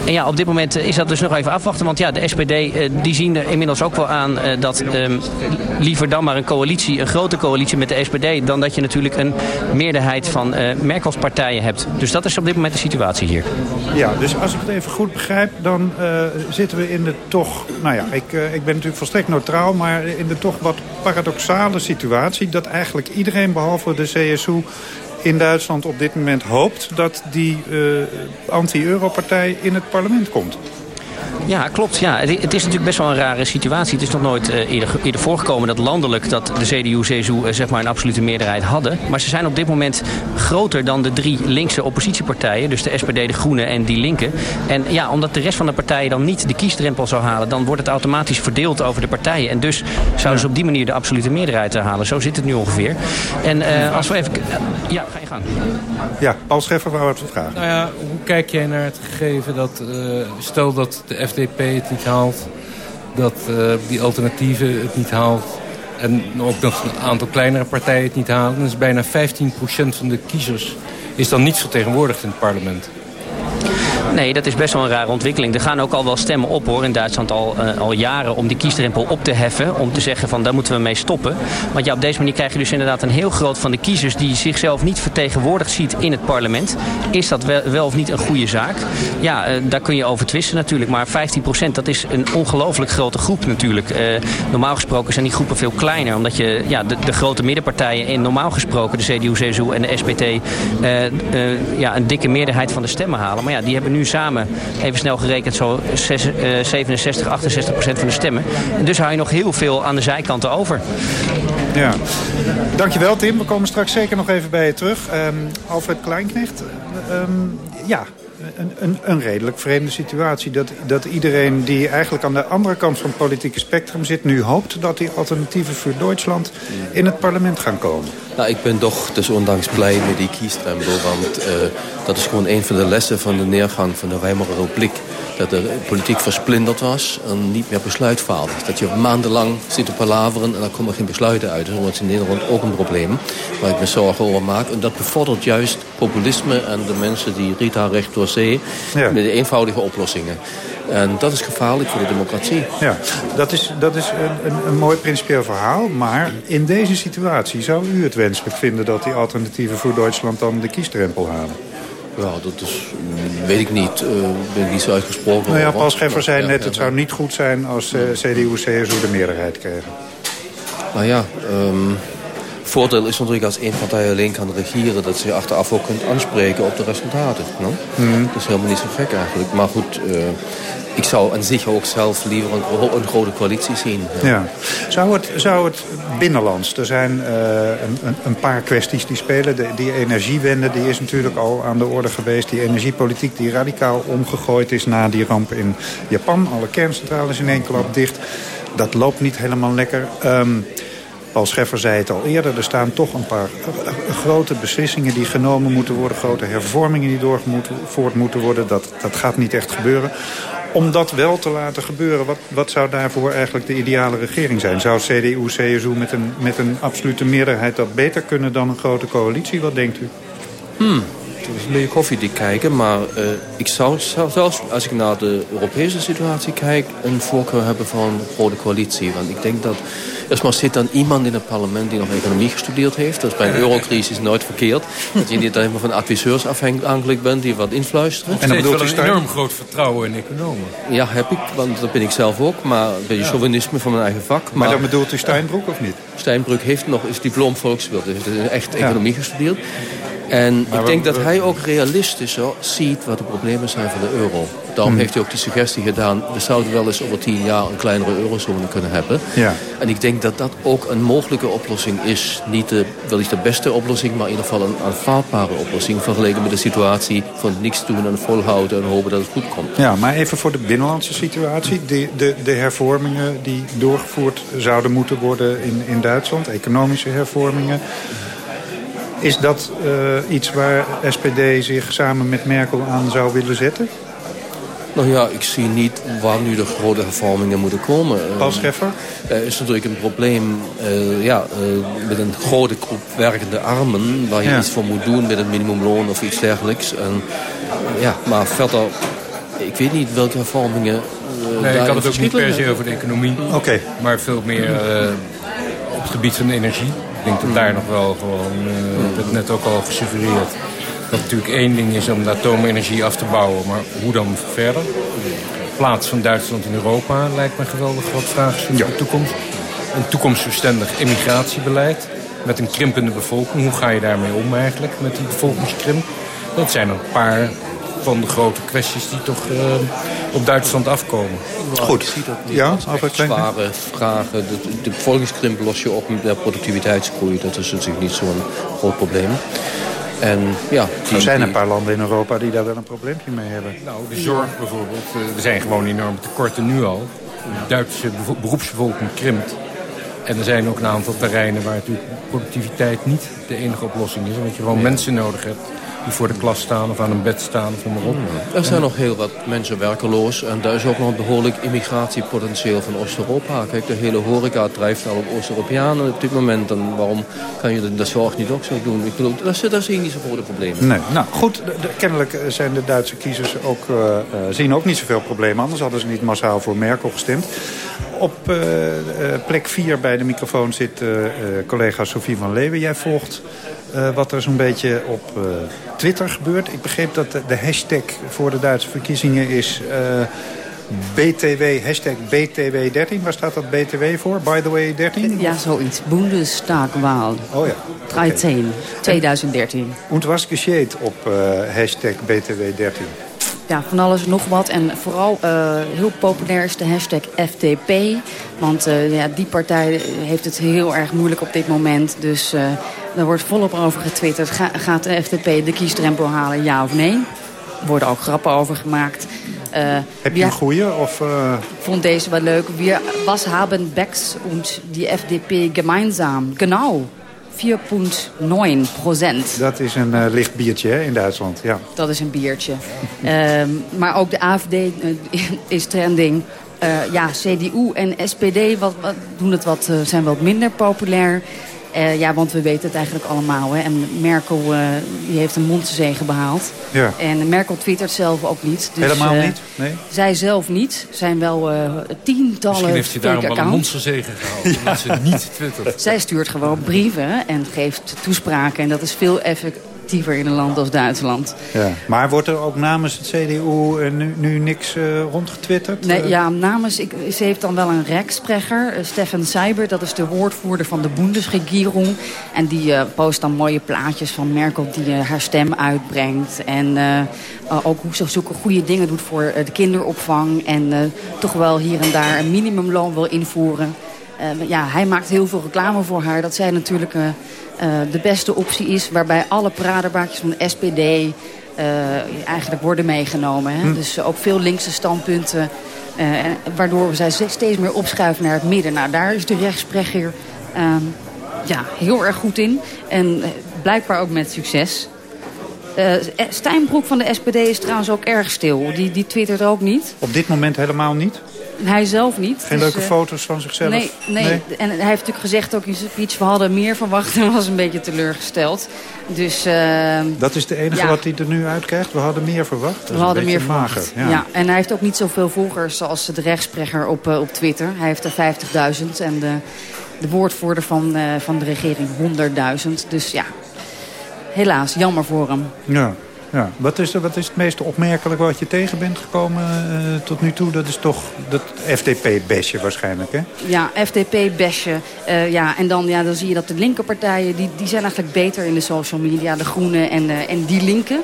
en ja, op dit moment is dat dus nog even afwachten. Want ja, de SPD die zien er inmiddels ook wel aan dat um, liever dan maar een coalitie, een grote coalitie met de SPD, dan dat je natuurlijk een meerderheid van Merkels partijen hebt. Dus dat is op dit moment de situatie hier. Ja, dus als ik het even goed begrijp, dan uh, zitten we in de toch... Nou ja, ik, uh, ik ben natuurlijk volstrekt neutraal, maar in de toch wat paradoxale situatie... dat eigenlijk iedereen behalve de CSU in Duitsland op dit moment hoopt... dat die uh, anti-Euro-partij in het parlement komt. Ja, klopt. Ja. Het, het, is natuurlijk best wel een rare situatie. Het is nog nooit uh, eerder, eerder, voorgekomen dat landelijk dat de CDU, CSU uh, zeg maar een absolute meerderheid hadden. Maar ze zijn op dit moment groter dan de drie linkse oppositiepartijen. Dus de SPD, de Groenen en die Linken. En ja, omdat de rest van de partijen dan niet de kiesdrempel zou halen, dan wordt het automatisch verdeeld over de partijen. En dus zouden ze op die manier de absolute meerderheid halen. Zo zit het nu ongeveer. En uh, als we even... ja, ga je gang. Ja, Paul Scheffer wou wat vragen. Nou ja, hoe kijk jij naar het gegeven dat, stel dat de FDP het niet haalt. Dat uh, die alternatieven het niet haalt. En ook nog een aantal kleinere partijen het niet halen. Is bijna 15% van de kiezers is dan niet vertegenwoordigd in het parlement. Nee, dat is best wel een rare ontwikkeling. Er gaan ook al wel stemmen op hoor in Duitsland al, uh, al jaren om die kiesdrempel op te heffen. Om te zeggen van daar moeten we mee stoppen. Want ja, op deze manier krijg je dus inderdaad een heel groot van de kiezers die zichzelf niet vertegenwoordigd ziet in het parlement. Is dat wel, of niet een goede zaak? Ja, uh, daar kun je over twisten natuurlijk. Maar 15% dat is een ongelooflijk grote groep natuurlijk. Uh, normaal gesproken zijn die groepen veel kleiner. Omdat je ja, de, de grote middenpartijen in normaal gesproken, de CDU, CSU en de SPT, ja, een dikke meerderheid van de stemmen halen. Maar ja, die hebben nu samen, even snel gerekend, zo 6, uh, 67, 68 procent van de stemmen. En dus hou je nog heel veel aan de zijkanten over. Ja, dankjewel Tim. We komen straks zeker nog even bij je terug. Um, Alfred Kleinknecht, um, ja, een, een, een, redelijk vreemde situatie. Dat, dat iedereen die eigenlijk aan de andere kant van het politieke spectrum zit... nu hoopt dat die alternatieven voor Duitsland in het parlement gaan komen. Nou, ik ben toch dus ondanks blij met die kiesdrempel. Want uh, dat is gewoon een van de lessen van de neergang van de Weimarer Republiek. Dat de politiek versplinterd was en niet meer besluitvaardig. Dat je maandenlang zit te palaveren en dan komen geen besluiten uit. Dus dat is in Nederland ook een probleem waar ik me zorgen over maak. En dat bevordert juist populisme en de mensen die Rita recht door zee... Ja. met de eenvoudige oplossingen. En dat is gevaarlijk voor de democratie. Ja, dat is, dat is een, een, een mooi principieel verhaal. Maar in deze situatie zou u het wenselijk vinden... dat die alternatieven voor Duitsland dan de kiesdrempel halen? Ja, dat is, weet ik niet. Uh, ben ik niet zo uitgesproken. Nou ja, Paul Scheffer zei net, het zou niet goed zijn als uh, CDU, CSU de meerderheid kregen. Nou ja, um, voordeel is natuurlijk als één partij alleen kan regeren... dat ze achteraf ook kunt aanspreken op de resultaten. No? Mm. Dat is helemaal niet zo gek eigenlijk. Maar goed, uh, ik zou aan zich ook zelf liever een, een grote coalitie zien. Ja. ja. Zou, het, zou het binnenlands, er zijn uh, een, een, paar kwesties die spelen. De, die energiewende die is natuurlijk al aan de orde geweest. Die energiepolitiek die radicaal omgegooid is na die ramp in Japan. Alle kerncentrales in één klap dicht. Dat loopt niet helemaal lekker. Um, Paul Scheffer zei het al eerder, er staan toch een paar grote beslissingen die genomen moeten worden. Grote hervormingen die doorgevoerd moeten worden. Dat, dat gaat niet echt gebeuren. Om dat wel te laten gebeuren, wat, wat zou daarvoor eigenlijk de ideale regering zijn? Zou CDU, CSU met een, met een absolute meerderheid dat beter kunnen dan een grote coalitie? Wat denkt u? Hmm. Een beetje koffiedik kijken. Maar uh, ik zou, zelfs, als ik naar de Europese situatie kijk... een voorkeur hebben voor een grote coalitie. Want ik denk dat... Erstmal zit dan iemand in het parlement die nog economie gestudeerd heeft. Dat is bij een eurocrisis nooit verkeerd. Dat je niet alleen van adviseurs afhankelijk bent die wat influisteren. En dan bedoelt u een enorm groot vertrouwen in economen. Ja, heb ik, want dat ben ik zelf ook. Maar een beetje chauvinisme van mijn eigen vak. Maar, maar dan bedoelt u Steinbroek of niet? Steinbroek heeft nog, is diploma volkswild. Dus heeft echt economie gestudeerd. En ik denk dat hij ook realistisch ziet wat de problemen zijn van de euro. Daarom hmm. heeft hij ook die suggestie gedaan... we zouden wel eens over tien jaar een kleinere eurozone kunnen hebben. Ja. En ik denk dat dat ook een mogelijke oplossing is. Niet de, wellicht de beste oplossing, maar in ieder geval een aanvaardbare oplossing... vergeleken met de situatie van niks doen en volhouden en hopen dat het goed komt. Ja, maar even voor de binnenlandse situatie. De, de, de hervormingen die doorgevoerd zouden moeten worden in, in Duitsland... economische hervormingen... Is dat uh, iets waar SPD zich samen met Merkel aan zou willen zetten? Nou ja, ik zie niet waar nu de grote hervormingen moeten komen. Als Scheffer? Er is natuurlijk een probleem uh, ja, uh, met een grote groep werkende armen... waar je ja. iets voor moet doen met een minimumloon of iets dergelijks. En, ja, maar verder, ik weet niet welke hervormingen... nee, ik had het ook niet per se over de economie. Okay. Maar veel meer op het gebied van energie denk dat daar nog wel gewoon, uh, dat net ook al gesuggereerd, dat natuurlijk één ding is om de atoomenergie af te bouwen, maar hoe dan verder? Plaats van Duitsland in Europa lijkt me een geweldig groot vraagstuk voor de toekomst. Een toekomstverstandig immigratiebeleid met een krimpende bevolking. Hoe ga je daarmee om eigenlijk met die bevolkingskrimp? Dat zijn een paar van de grote kwesties die toch uh, op Duitsland afkomen. Goed. Ik zie dat niet ja, zware vragen. De, de bevolkingskrimp los je op met de productiviteitsgroei. Dat is natuurlijk niet zo'n groot probleem. En, ja, er zijn een paar landen in Europa die daar wel een probleempje mee hebben. Nou, de zorg bijvoorbeeld. Eh, er zijn gewoon enorme tekorten nu al. De Duitse beroepsbevolking krimpt. En er zijn ook een aantal terreinen waar natuurlijk productiviteit niet de enige oplossing is. Omdat je gewoon mensen nodig hebt die voor de klas staan of aan een bed staan of noem maar op. Er zijn nog heel wat mensen werkeloos en daar is ook nog een behoorlijk immigratiepotentieel van Oost-Europa. Kijk, de hele horeca drijft al op Oost-Europeanen op dit moment. En waarom kan je de zorg niet ook zo doen? Ik bedoel, daar, daar zie je niet zo grote problemen. Nee, nou goed, kennelijk zijn de Duitse kiezers ook, uh, zien ook niet zoveel problemen. Anders hadden ze niet massaal voor Merkel gestemd. Op uh, plek 4 bij de microfoon zit collega Sofie van Leeuwen. Jij volgt uh, wat er zo'n beetje op Twitter gebeurt. Ik begreep dat de, de, hashtag voor de Duitse verkiezingen is... BTW, hashtag BTW13. Waar staat dat BTW voor? By the way 13? Ja, zoiets. Bundestagwahl. Oh ja. 13, 2013. En was gescheed op hashtag BTW13? Ja, van alles en nog wat. En vooral uh, heel populair is de hashtag FDP. Want uh, ja, die partij heeft het heel erg moeilijk op dit moment. Dus uh, er wordt volop over getwitterd. Ga, gaat de FDP de kiesdrempel halen, ja of nee? Er worden ook grappen over gemaakt. Heb je een goeie? Of, vond deze wel leuk. Wir, was haben Becks und die FDP gemeinsam? Genau. 4,9 procent. Dat is een uh, licht biertje hè, in Duitsland, ja. Dat is een biertje. uh, maar ook de AFD uh, is trending. Eh, ja, CDU en SPD wat, wat, doen het wat, zijn wat minder populair. Uh, ja, want we weten het eigenlijk allemaal. Hè. En Merkel uh, die heeft een mondzege behaald. Ja. En Merkel twittert zelf ook niet. Dus, Helemaal uh, niet? Nee? Zij zelf niet. zijn wel tientallen Misschien heeft hij daarom wel een mondzege gehaald. ja. Omdat ze niet twittert. Zij stuurt gewoon brieven en geeft toespraken. En dat is veel effect actiever in een land als Duitsland. Ja. Maar wordt er ook namens het CDU uh, nu, nu, niks uh, rondgetwitterd? Nee, ja, namens, ik, ze heeft dan wel een reksprecher, uh, Stefan Seiber. Dat is de woordvoerder van de Bundesregierung. En die post dan mooie plaatjes van Merkel die haar stem uitbrengt. En ook hoe ze zoeken goede dingen doet voor de kinderopvang. En toch wel hier en daar een minimumloon wil invoeren. Ja, hij maakt heel veel reclame voor haar. Dat zij natuurlijk uh, de beste optie is. Waarbij alle paradebaakjes van de SPD uh, eigenlijk worden meegenomen. Hè? Hm. Dus ook veel linkse standpunten. Uh, waardoor zij steeds meer opschuiven naar het midden. Nou, daar is de rechtsprecher ja, heel erg goed in. En blijkbaar ook met succes. Stijnbroek van de SPD is trouwens ook erg stil. Die, die twittert ook niet. Op dit moment helemaal niet? Hij zelf niet. Geen dus, leuke uh, foto's van zichzelf? Nee, nee, nee, en hij heeft natuurlijk gezegd ook in zijn speech... we hadden meer verwacht en was een beetje teleurgesteld. Dus, uh, dat is de enige ja. wat hij er nu uitkrijgt? We hadden meer verwacht? We hadden meer mager. verwacht, ja. ja. En hij heeft ook niet zoveel volgers als de rechtsprecher op, uh, op Twitter. Hij heeft er 50.000 en de, de woordvoerder van, uh, van de regering 100.000. Dus ja, helaas, jammer voor hem. Ja. Ja. Wat, is, wat is het meest opmerkelijk wat je tegen bent gekomen uh, tot nu toe? Dat is toch dat FDP-besje waarschijnlijk, hè? Ja, FDP-besje. Uh, ja, en dan, ja, dan zie je dat de linkerpartijen... Die, die zijn eigenlijk beter in de social media. De Groenen en, uh, en die linken.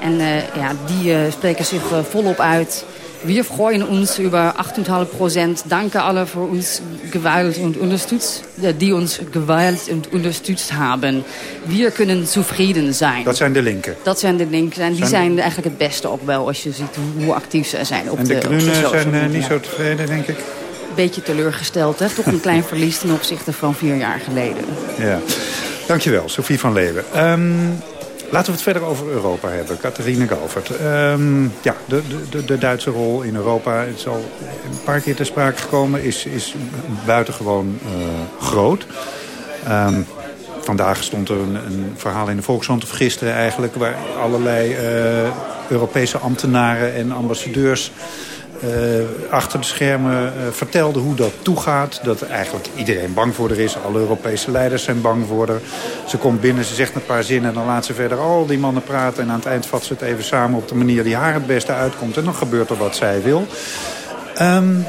En ja, die spreken zich volop uit... Wir freuen uns über 8,5 Prozent. Danke alle für uns gewählt und unterstützt, die uns gewählt und unterstützt haben. Wir kunnen zufrieden zijn. Dat zijn de linken? Dat zijn de linken. En die zijn, zijn eigenlijk het beste ook wel als je ziet hoe, actief ze zijn. Op en de, de groenen zijn uh, niet zo tevreden, denk ik? Beetje teleurgesteld, hè? Toch een klein verlies ten opzichte van vier jaar geleden. Ja. Dankjewel, Sophie van Leeuwen. Um, Laten we het verder over Europa hebben. Catharine Galvert. Um, ja, de, de, de Duitse rol in Europa is al een paar keer ter sprake gekomen. Is, is buitengewoon uh, groot. Um, vandaag stond er een, een, verhaal in de Volkskrant, of gisteren eigenlijk... waar allerlei uh, Europese ambtenaren en ambassadeurs... Uh, achter de schermen uh, vertelde hoe dat toegaat. Dat eigenlijk iedereen bang voor er is. Alle Europese leiders zijn bang voor er. Ze komt binnen, ze zegt een paar zinnen... en dan laat ze verder al die mannen praten... en aan het eind vat ze het even samen op de manier die haar het beste uitkomt. En dan gebeurt er wat zij wil. Um,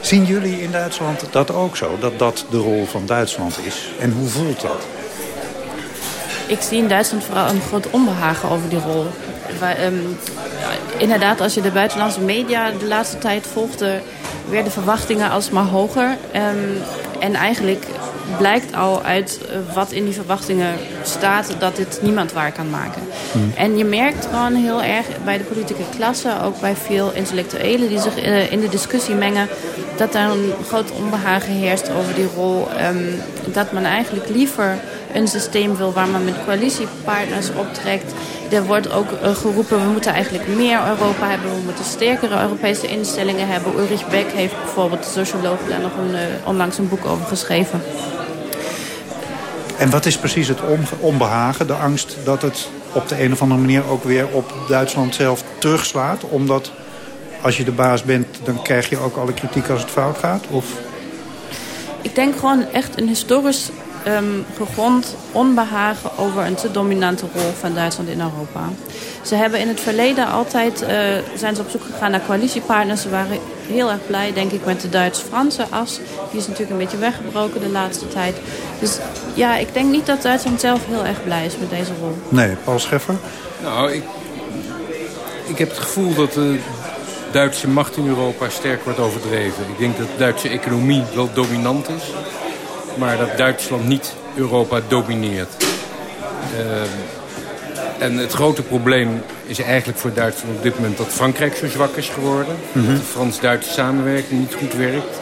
zien jullie in Duitsland dat ook zo? Dat dat de rol van Duitsland is? En hoe voelt dat? Ik zie in Duitsland vooral een groot onbehagen over die rol. Waar, um, inderdaad, als je de buitenlandse media de laatste tijd volgde... werden verwachtingen alsmaar hoger. Um, en eigenlijk blijkt al uit wat in die verwachtingen staat... dat dit niemand waar kan maken. Hmm. En je merkt gewoon heel erg bij de politieke klasse... ook bij veel intellectuelen die zich uh, in de discussie mengen... dat er een groot onbehagen heerst over die rol. Um, dat men eigenlijk liever een systeem wil waar men met coalitiepartners optrekt. Er wordt ook uh, geroepen, we moeten eigenlijk meer Europa hebben. We moeten sterkere Europese instellingen hebben. Ulrich Beck heeft bijvoorbeeld, de socioloog, daar nog een, uh, onlangs een boek over geschreven. En wat is precies het onbehagen, de angst dat het op de een of andere manier ook weer op Duitsland zelf terugslaat? Omdat als je de baas bent, dan krijg je ook alle kritiek als het fout gaat? Of... Ik denk gewoon echt een historisch um, gegrond onbehagen over een te dominante rol van Duitsland in Europa. Ze hebben in het verleden altijd, uh, zijn ze op zoek gegaan naar coalitiepartners. Ze waren heel erg blij, denk ik, met de Duits-Franse as. Die is natuurlijk een beetje weggebroken de laatste tijd. Dus ja, ik denk niet dat Duitsland zelf heel erg blij is met deze rol. Nee, Paul Scheffer? Nou, ik, ik heb het gevoel dat de Duitse macht in Europa sterk wordt overdreven. Ik denk dat de Duitse economie wel dominant is maar dat Duitsland niet Europa domineert. Uh, en het grote probleem is eigenlijk voor Duitsland op dit moment dat Frankrijk zo zwak is geworden. Mm -hmm. Dat de Frans-Duitse samenwerking niet goed werkt.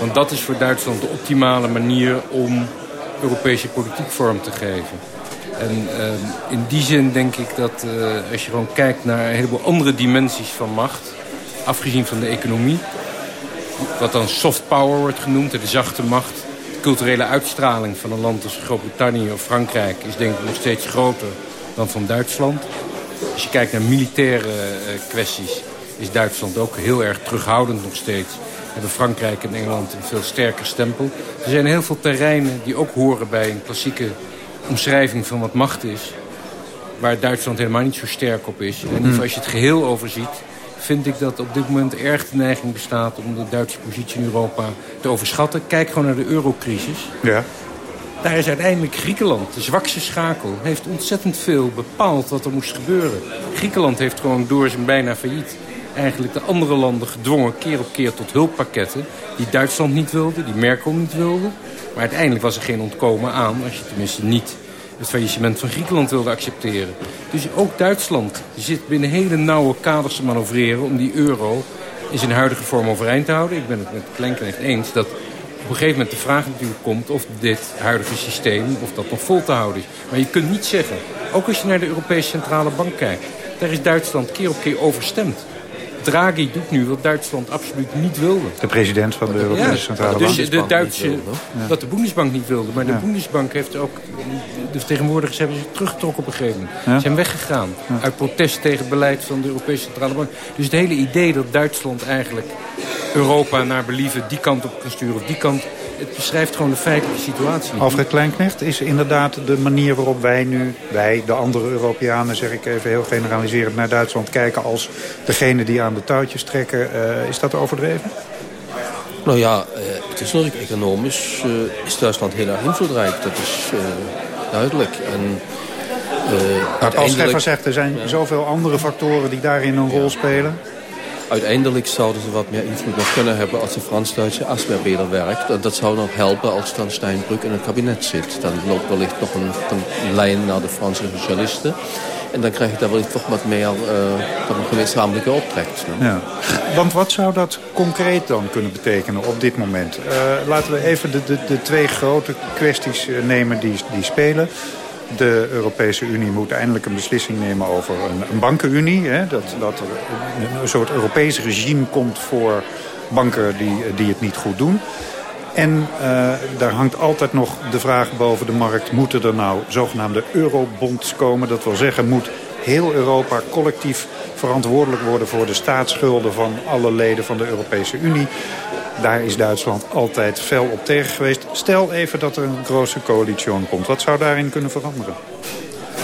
Want dat is voor Duitsland de optimale manier om Europese politiek vorm te geven. En uh, in die zin denk ik dat uh, als je gewoon kijkt naar een heleboel andere dimensies van macht... afgezien van de economie, wat dan soft power wordt genoemd, de zachte macht culturele uitstraling van een land als Groot-Brittannië of Frankrijk... is denk ik nog steeds groter dan van Duitsland. Als je kijkt naar militaire uh, kwesties is Duitsland ook heel erg terughoudend nog steeds. Hebben Frankrijk en Engeland een veel sterker stempel. Er zijn heel veel terreinen die ook horen bij een klassieke omschrijving van wat macht is. Waar Duitsland helemaal niet zo sterk op is. En geval als je het geheel overziet vind ik dat op dit moment erg de neiging bestaat... om de Duitse positie in Europa te overschatten. Kijk gewoon naar de eurocrisis. Ja. Daar is uiteindelijk Griekenland, de zwakste schakel... heeft ontzettend veel bepaald wat er moest gebeuren. Griekenland heeft gewoon door zijn bijna failliet... eigenlijk de andere landen gedwongen keer op keer tot hulppakketten... die Duitsland niet wilde, die Merkel niet wilde. Maar uiteindelijk was er geen ontkomen aan... als je tenminste niet het faillissement van Griekenland wilde accepteren. Dus ook Duitsland zit binnen hele nauwe kaders te manoeuvreren... om die euro in zijn huidige vorm overeind te houden. Ik ben het met Kleinknecht eens dat op een gegeven moment de vraag natuurlijk komt... of dit huidige systeem, of dat nog vol te houden is. Maar je kunt niet zeggen, ook als je naar de Europese Centrale Bank kijkt... daar is Duitsland keer op keer overstemd. Draghi doet nu wat Duitsland absoluut niet wilde. De president van de Europese ja, Centrale dus Bank. de Duitse, dat de Bundesbank niet wilde. Maar de Ja. Bundesbank heeft ook... De vertegenwoordigers hebben zich teruggetrokken op een gegeven moment. Ja. Ze zijn weggegaan. Uit protest tegen het beleid van de Europese Centrale Bank. Dus het hele idee dat Duitsland eigenlijk Europa naar believen die kant op kan sturen of die kant... Het beschrijft gewoon de feitelijke situatie. Alfred Kleinknecht is inderdaad de manier waarop wij nu, wij, de andere Europeanen, zeg ik even heel generaliserend, naar Duitsland kijken als degene die aan de touwtjes trekken. Eh, is dat overdreven? Nou ja, eh, het is natuurlijk economisch eh, is Duitsland heel erg invloedrijk. Dat is eh, duidelijk. En, eh, Als Stefan zegt, er zijn zoveel andere factoren die daarin een rol spelen. Uiteindelijk zouden ze wat meer invloed nog kunnen hebben als de Frans-Duitse as weer beter werkt. En dat zou nog helpen als dan Steinbrück in het kabinet zit. Dan loopt wellicht nog een, lijn naar de Franse socialisten. En dan krijg je daar wellicht toch wat meer uh, een gemeenschappelijke optrekt. Ja. Want wat zou dat concreet dan kunnen betekenen op dit moment? Uh, laten we even de, de, de twee grote kwesties uh, nemen die, die spelen. De Europese Unie moet eindelijk een beslissing nemen over een, een bankenunie. Hè? Dat, dat er een, soort Europees regime komt voor banken die, die het niet goed doen. En uh, daar hangt altijd nog de vraag boven de markt... moeten er nou zogenaamde eurobonds komen? Dat wil zeggen, moet heel Europa collectief verantwoordelijk worden... voor de staatsschulden van alle leden van de Europese Unie? Daar is Duitsland altijd fel op tegen geweest. Stel even dat er een grote coalitie komt. Wat zou daarin kunnen veranderen?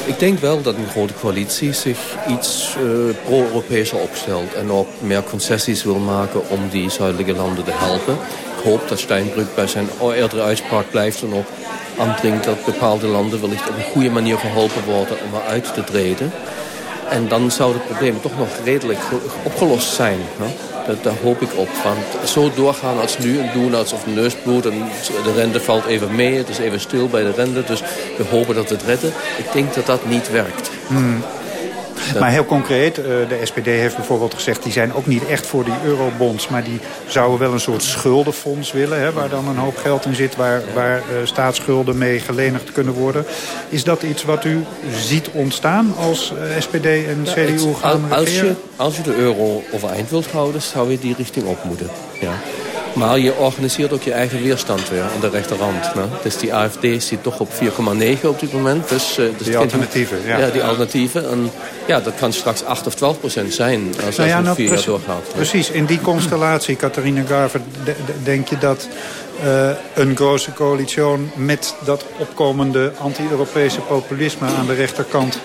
Ik denk wel dat een grote coalitie zich iets uh, pro-Europese opstelt... en ook meer concessies wil maken om die zuidelijke landen te helpen. Ik hoop dat Steinbrück bij zijn eerdere uitspraak blijft... en ook aandringt dat bepaalde landen wellicht op een goede manier geholpen worden... om eruit te treden. En dan zouden de problemen toch nog redelijk opgelost zijn. Daar hoop ik op. Want zo doorgaan als nu en doen alsof de neus bloedt... en de rente valt even mee, het is even stil bij de rente... dus we hopen dat we het redden. Ik denk dat dat niet werkt. Hmm. Maar heel concreet, de SPD heeft bijvoorbeeld gezegd... die zijn ook niet echt voor die eurobonds... maar die zouden wel een soort schuldenfonds willen... Hè, waar dan een hoop geld in zit... waar, waar uh, staatsschulden mee gelenigd kunnen worden. Is dat iets wat u ziet ontstaan als uh, SPD en ja, CDU gaan als je, als je de euro overeind wilt houden... zou je die richting op moeten. Ja. Maar je organiseert ook je eigen weerstand weer aan de rechterrand. Ne? Dus die AFD zit toch op 4,9 op dit moment. Dus, uh, dus die alternatieven, ja. Ja, die alternatieven. En ja, dat kan straks 8 of 12 procent zijn als nou ja, het nou, vier precies, jaar doorgaat. Precies, in die constellatie, Catharina Garver, denk je dat uh, een grote coalitie met dat opkomende anti-Europese populisme aan de rechterkant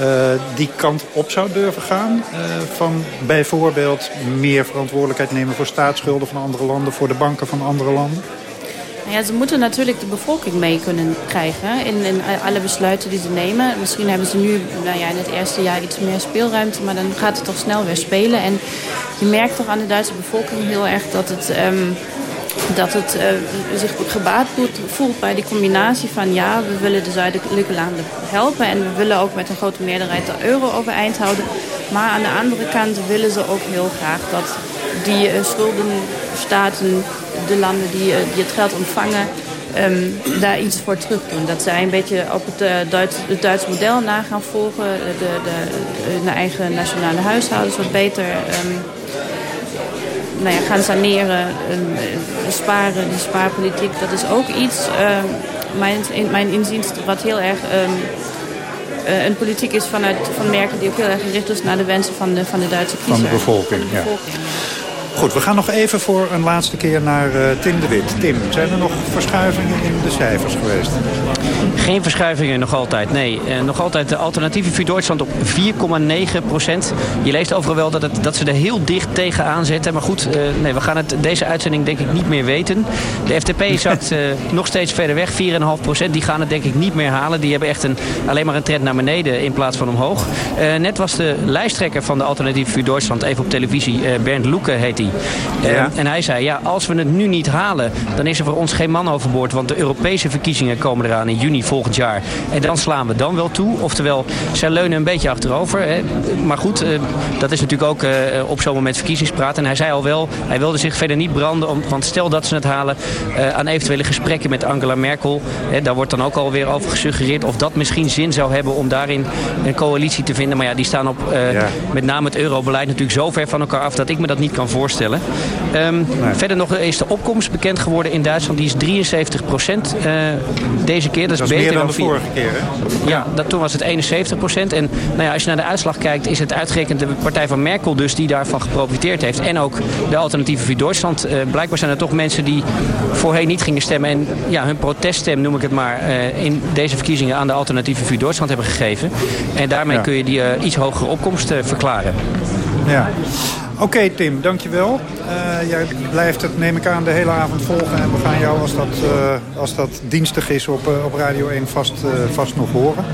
uh, die kant op zou durven gaan? Uh, van bijvoorbeeld meer verantwoordelijkheid nemen voor staatsschulden van andere landen, voor de banken van andere landen? Ja, ze moeten natuurlijk de bevolking mee kunnen krijgen in, alle besluiten die ze nemen. Misschien hebben ze nu nou ja, in het eerste jaar iets meer speelruimte, maar dan gaat het toch snel weer spelen. En je merkt toch aan de Duitse bevolking heel erg dat het... Um, dat het uh, zich gebaat voelt bij die combinatie van ja, we willen de zuidelijke landen helpen en we willen ook met een grote meerderheid de euro overeind houden. Maar aan de andere kant willen ze ook heel graag dat die uh, schuldenstaten, de landen die, uh, die het geld ontvangen, um, daar iets voor terug doen. Dat zij een beetje op het, Duits, het Duits model na gaan volgen, de, de, de, de eigen nationale huishoudens wat beter... Um, nou ja, gaan saneren, um, sparen, die spaarpolitiek, dat is ook iets, uh, mijn, in, mijn inziens, wat heel erg um, uh, een politiek is vanuit, van merken die ook heel erg gericht is naar de wensen van de, van de Duitse kiezer. Van de bevolking, van de bevolking. ja. Goed, we gaan nog even voor een laatste keer naar uh, Tim de Wit. Tim, zijn er nog verschuivingen in de cijfers geweest? Geen verschuivingen, nog altijd. Nee, uh, nog altijd de alternatieve voor Duitsland op 4,9 procent. Je leest overal wel dat, het, dat ze er heel dicht tegenaan zetten. Maar goed, uh, nee, we gaan het deze uitzending denk ik niet meer weten. De FDP zakt nog steeds verder weg, 4,5 procent. Die gaan het denk ik niet meer halen. Die hebben echt een, alleen maar een trend naar beneden in plaats van omhoog. net was de lijsttrekker van de alternatieve voor Duitsland even op televisie. Bernd Loeke heet hij. Ja. En hij zei, ja, als we het nu niet halen, dan is er voor ons geen man overboord. Want de Europese verkiezingen komen eraan in juni volgend jaar. En dan slaan we dan wel toe. Oftewel, zij leunen een beetje achterover. Hè. Maar goed, eh, dat is natuurlijk ook eh, op zo'n moment verkiezingspraat. En hij zei al wel, hij wilde zich verder niet branden. om- Want stel dat ze het halen eh, aan eventuele gesprekken met Angela Merkel. Hè, daar wordt dan ook alweer over gesuggereerd of dat misschien zin zou hebben om daarin een coalitie te vinden. Maar ja, die staan op Ja. met name het eurobeleid natuurlijk zo ver van elkaar af dat ik me dat niet kan voorstellen. Ehm, Verder nog is de opkomst bekend geworden in Duitsland. Die is 73 procent deze keer. Dat is, Dat is beter dan de vier- vorige keer, hè? ja, dat, toen was het 71 procent. En nou ja, als je naar de uitslag kijkt, is het uitgerekend de partij van Merkel dus die daarvan geprofiteerd heeft. En ook de alternatieven voor Duitsland. Eh, blijkbaar zijn er toch mensen die voorheen niet gingen stemmen. En ja, hun proteststem, noem ik het maar, eh, in deze verkiezingen aan de alternatieven voor Duitsland hebben gegeven. En daarmee Ja. kun je die eh, iets hogere opkomst eh, verklaren. Ja. Oké Tim, dankjewel. Eh jij blijft het, neem ik aan, de hele avond volgen. En we gaan jou, als dat, eh, als dat dienstig is, op, eh, op Radio 1 vast, vast nog horen.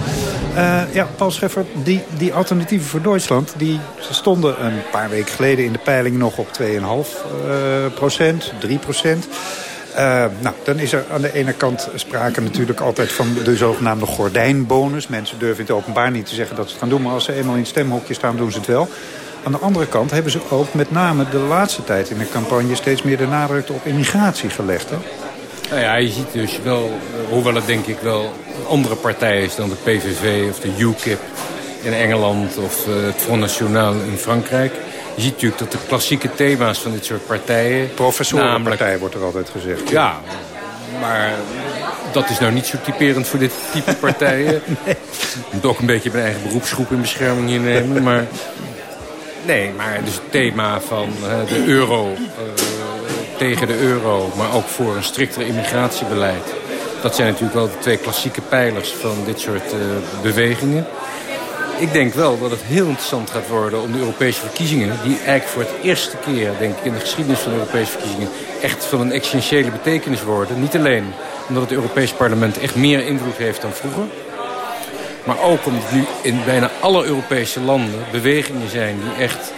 Ja, Paul Scheffer, die, die alternatieven voor Duitsland... die stonden een paar weken geleden in de peiling nog op 2,5 eh, procent, 3 procent. Nou, dan is er aan de ene kant sprake natuurlijk altijd van de zogenaamde gordijnbonus. Mensen durven in het openbaar niet te zeggen dat ze het gaan doen... maar als ze eenmaal in het stemhokje staan, doen ze het wel. Aan de andere kant hebben ze ook met name de laatste tijd in de campagne... steeds meer de nadruk op immigratie gelegd. Hè? Nou ja, je ziet dus wel, eh, hoewel het denk ik wel een andere partij is dan de PVV of de UKIP in Engeland of eh, het Front National in Frankrijk. Je ziet natuurlijk dat de klassieke thema's van dit soort partijen... Professorenpartij wordt er altijd gezegd. Ja, maar dat is nou niet zo typerend voor dit type partijen. Ik moet ook een beetje mijn eigen beroepsgroep in bescherming hier nemen. Maar nee, maar dus het thema van eh, de euro eh, tegen de euro... maar ook voor een strikter immigratiebeleid. Dat zijn natuurlijk wel de twee klassieke pijlers van dit soort eh, bewegingen. Ik denk wel dat het heel interessant gaat worden om de Europese verkiezingen... die eigenlijk voor het eerste keer, denk ik, in de geschiedenis van de Europese verkiezingen... echt van een essentiële betekenis worden. Niet alleen omdat het Europees parlement echt meer invloed heeft dan vroeger... maar ook omdat nu in bijna alle Europese landen bewegingen zijn... die echt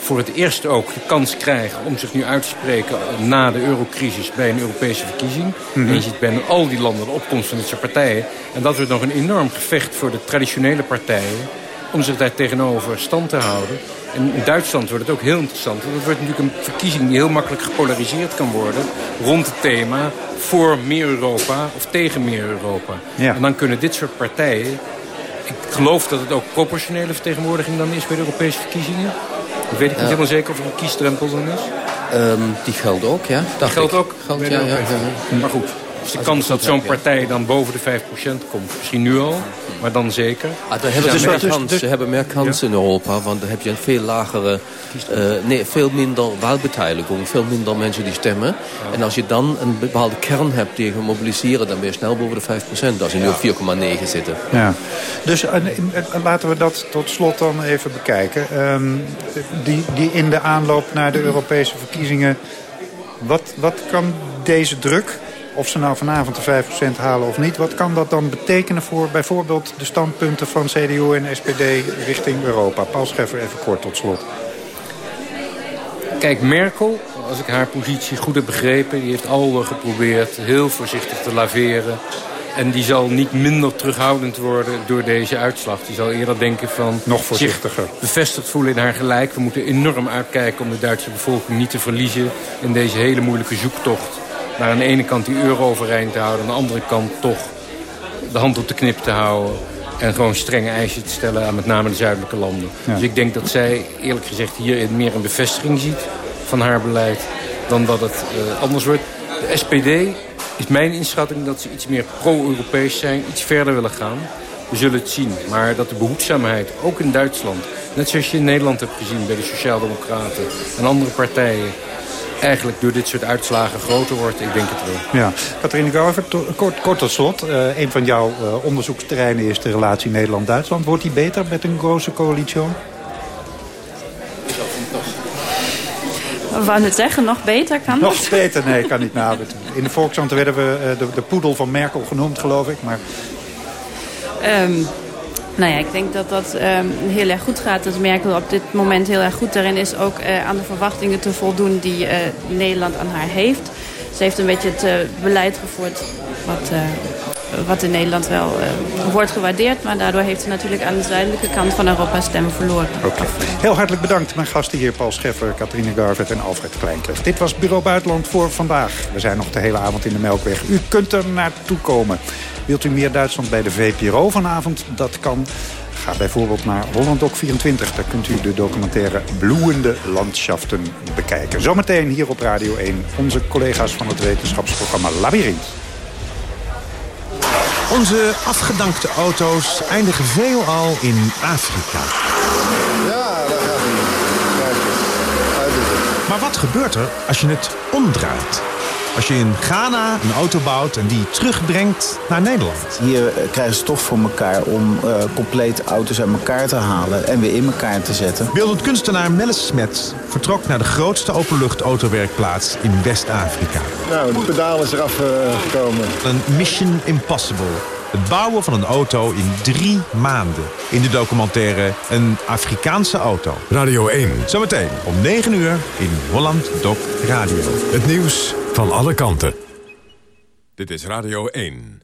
voor het eerst ook de kans krijgen om zich nu uit te spreken... na de eurocrisis bij een Europese verkiezing. Mhm. En je ziet bijna al die landen de opkomst van dit soort partijen. En dat wordt nog een enorm gevecht voor de traditionele partijen om zich daar tegenover stand te houden. En in Duitsland wordt het ook heel interessant. Want het wordt natuurlijk een verkiezing die heel makkelijk gepolariseerd kan worden... rond het thema voor meer Europa of tegen meer Europa. Ja. En dan kunnen dit soort partijen... Ik geloof dat het ook proportionele vertegenwoordiging dan is bij de Europese verkiezingen. Ik weet ik niet helemaal zeker of er een kiesdrempel dan is. Ehm, die geldt ook, ja. Dacht geldt ook Geldt, ja, ja. Maar goed, dus de kans dat zo'n partij dan boven de 5% komt... misschien nu al, maar dan zeker. Ah, daar hebben ze meer kans. Ze hebben meer kans in Europa, want dan heb je een veel lagere, eh, nee, veel minder wahlbeteiligung, veel minder mensen die stemmen. En als je dan een bepaalde kern hebt die je mobiliseren, dan ben je snel boven de 5%, als je nu op 4,9 zitten. Ja. Dus eh, eh, laten we dat tot slot dan even bekijken. Ehm, die, die in de aanloop naar de Europese verkiezingen... Wat, wat kan deze druk, of ze nou vanavond de 5% halen of niet... wat kan dat dan betekenen voor bijvoorbeeld de standpunten van CDU en SPD richting Europa? Paul Scheffer, even kort tot slot. Kijk, Merkel, als ik haar positie goed heb begrepen... die heeft al geprobeerd heel voorzichtig te laveren. En die zal niet minder terughoudend worden door deze uitslag. Die zal eerder denken van... Nog voorzichtiger. zich bevestigd voelen in haar gelijk. We moeten enorm uitkijken om de Duitse bevolking niet te verliezen... in deze hele moeilijke zoektocht. Naar aan de ene kant die euro overeind te houden... aan de andere kant toch de hand op de knip te houden... en gewoon strenge eisen te stellen aan met name de zuidelijke landen. Ja. Dus ik denk dat zij eerlijk gezegd hier meer een bevestiging ziet van haar beleid... dan dat het eh, anders wordt. De SPD is mijn inschatting dat ze iets meer pro-Europees zijn... iets verder willen gaan. We zullen het zien. Maar dat de behoedzaamheid, ook in Duitsland... net zoals je in Nederland hebt gezien bij de Sociaaldemocraten en andere partijen... eigenlijk door dit soort uitslagen groter wordt, ik denk het wel. Ja, even to- kort, kort tot slot. Eh, een van jouw eh, onderzoeksterreinen is de relatie Nederland-Duitsland. Wordt die beter met een grote coalitie? We wouden het zeggen, nog beter kan Nog beter? Nee, kan niet. Nou, in de Volkskrant werden we eh, de, de poedel van Merkel genoemd, geloof ik. Maar Ehm, Nou ja, ik denk dat dat um, heel erg goed gaat. Dat Merkel op dit moment heel erg goed daarin is ook uh, aan de verwachtingen te voldoen die uh, Nederland aan haar heeft. Ze heeft een beetje het uh, beleid gevoerd wat, wat in Nederland wel wordt gewaardeerd. Maar daardoor heeft ze natuurlijk aan de zuidelijke kant van Europa stemmen verloren. Okay. Heel hartelijk bedankt mijn gasten hier. Paul Scheffer, Katrine Garvet en Alfred Kleinkrecht. Dit was Bureau Buitenland voor vandaag. We zijn nog de hele avond in de Melkweg. U kunt er naartoe komen. Wilt u meer Duitsland bij de VPRO vanavond? Dat kan. Ga bijvoorbeeld naar Hollandok 24. Daar kunt u de documentaire Bloeiende Landschaften bekijken. Zometeen hier op Radio 1 onze collega's van het wetenschapsprogramma Labyrinth. Onze afgedankte auto's eindigen veelal in Afrika. Ja, daar gaat hij. Maar wat gebeurt er als je het omdraait? Als je in Ghana een auto bouwt en die terugbrengt naar Nederland. Hier krijgen ze toch voor elkaar om uh, compleet auto's uit elkaar te halen en weer in elkaar te zetten. Beeldend kunstenaar Melis Smet vertrok naar de grootste openluchtautowerkplaats in West-Afrika. Nou, de pedaal is eraf uh, gekomen. Een mission impossible. Het bouwen van een auto in drie maanden. In de documentaire Een Afrikaanse auto. Radio 1. Zometeen om 9 uur in Holland Doc Radio. Het nieuws van alle kanten. Dit is Radio 1.